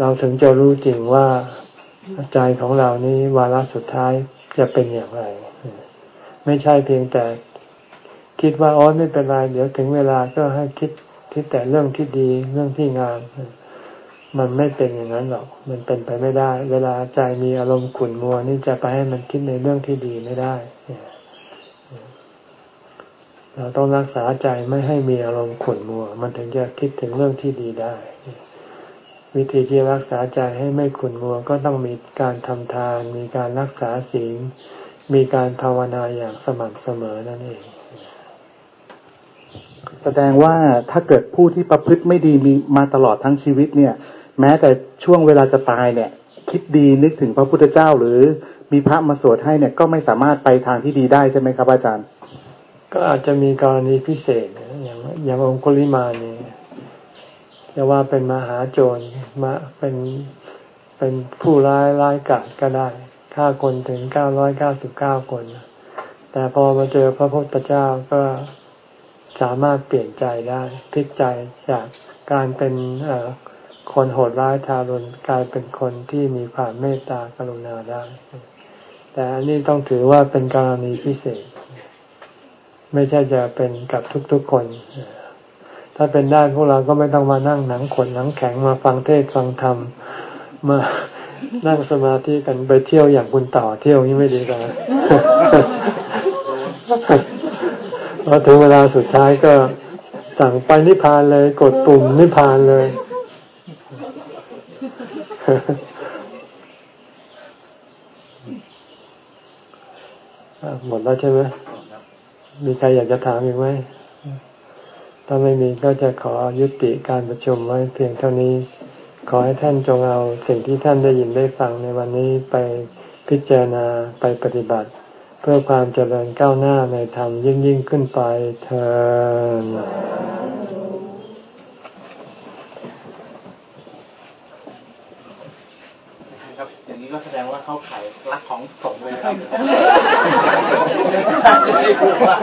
เราถึงจะรู้จริงว่าใจของเรานี้วาระสุดท้ายจะเป็นอย่างไร ไม่ใช่เพียงแต่คิดว่าอ๋อไม่เป็นไรเดี๋ยวถึงเวลาก็ให้คิดคิดแต่เรื่องที่ดีเรื่องที่งามมันไม่เป็นอย่างนั้นหรอก มันเป็นไปไม่ได้ เวลาใจมีอารมณ์ขุ่นมัวนี่จะไปให้มันคิดในเรื่องที่ดีไม่ได้เเราต้องรักษาใจไม่ให้มีอารมณ์ขุ่นมัว มันถึงจะคิดถึงเรื่องที่ดีได้ วิธีที่รักษาใจให้ไม่ขุ่นมัวก็ต้องมีการทำทาน มีการรักษาศีล มีการภาวนาอย่างสม่ำเสมอนั่นเอง แสดงว่าถ้าเกิดผู้ที่ประพฤติไม่ดีมีมาตลอดทั้งชีวิตเนี่ย แม้แต่ช่วงเวลาจะตายเนี่ย คิดดีนึกถึงพระพุทธเจ้าหรือมีพระมาสวดให้เนี่ยก็ไม่สามารถไปทางที่ดีได้ใช่ไหมครับอาจารย์ ก็อาจจะมีกรณีพิเศษอย่างอย่างองคุลิมาเนี่ยจะว่าเป็นมหาโจรมาเป็นเป็นผู้ร้ายร้ายกาจก็ได้ฆ่าคนถึงเก้าร้อยเก้าสิบเก้าคน แต่พอมาเจอพระพุทธเจ้าก็สามารถเปลี่ยนใจได้พลิกใจจากการเป็นคนโหดร้ายทารุณกลายเป็นคนที่มีความเมตตากรุณาได้ แต่อันนี้ต้องถือว่าเป็นกรณีพิเศษ ไม่ใช่จะเป็นกับทุกๆคน ถ้าเป็นได้พวกเราก็ไม่ต้องมานั่งหนังขนหนังแข็งมาฟังเทศฟังธรรมมานั่งสมาธิกันไปเที่ยวอย่างคุณต่อเที่ยวนี่ไม่ดีกันพอถึงเวลาสุดท้ายก็สั่งไปนิพพานเลย กดปุ่มนิพพานเลยหมดแล้วใช่ไหม มีใครอยากจะถามอีกไหมถ้าไม่มีก็จะขอยุติการประชุมไว้เพียงเท่านี้ ขอให้ท่านจงเอาสิ่งที่ท่านได้ยินได้ฟังในวันนี้ไปพิจารณาไปปฏิบัติ เพื่อความเจริญก้าวหน้าในธรรมยิ่งยิ่งขึ้นไปเธออย่างนี้ ก็แสดงว่าเข้าขายรักของสงเลยครับง่า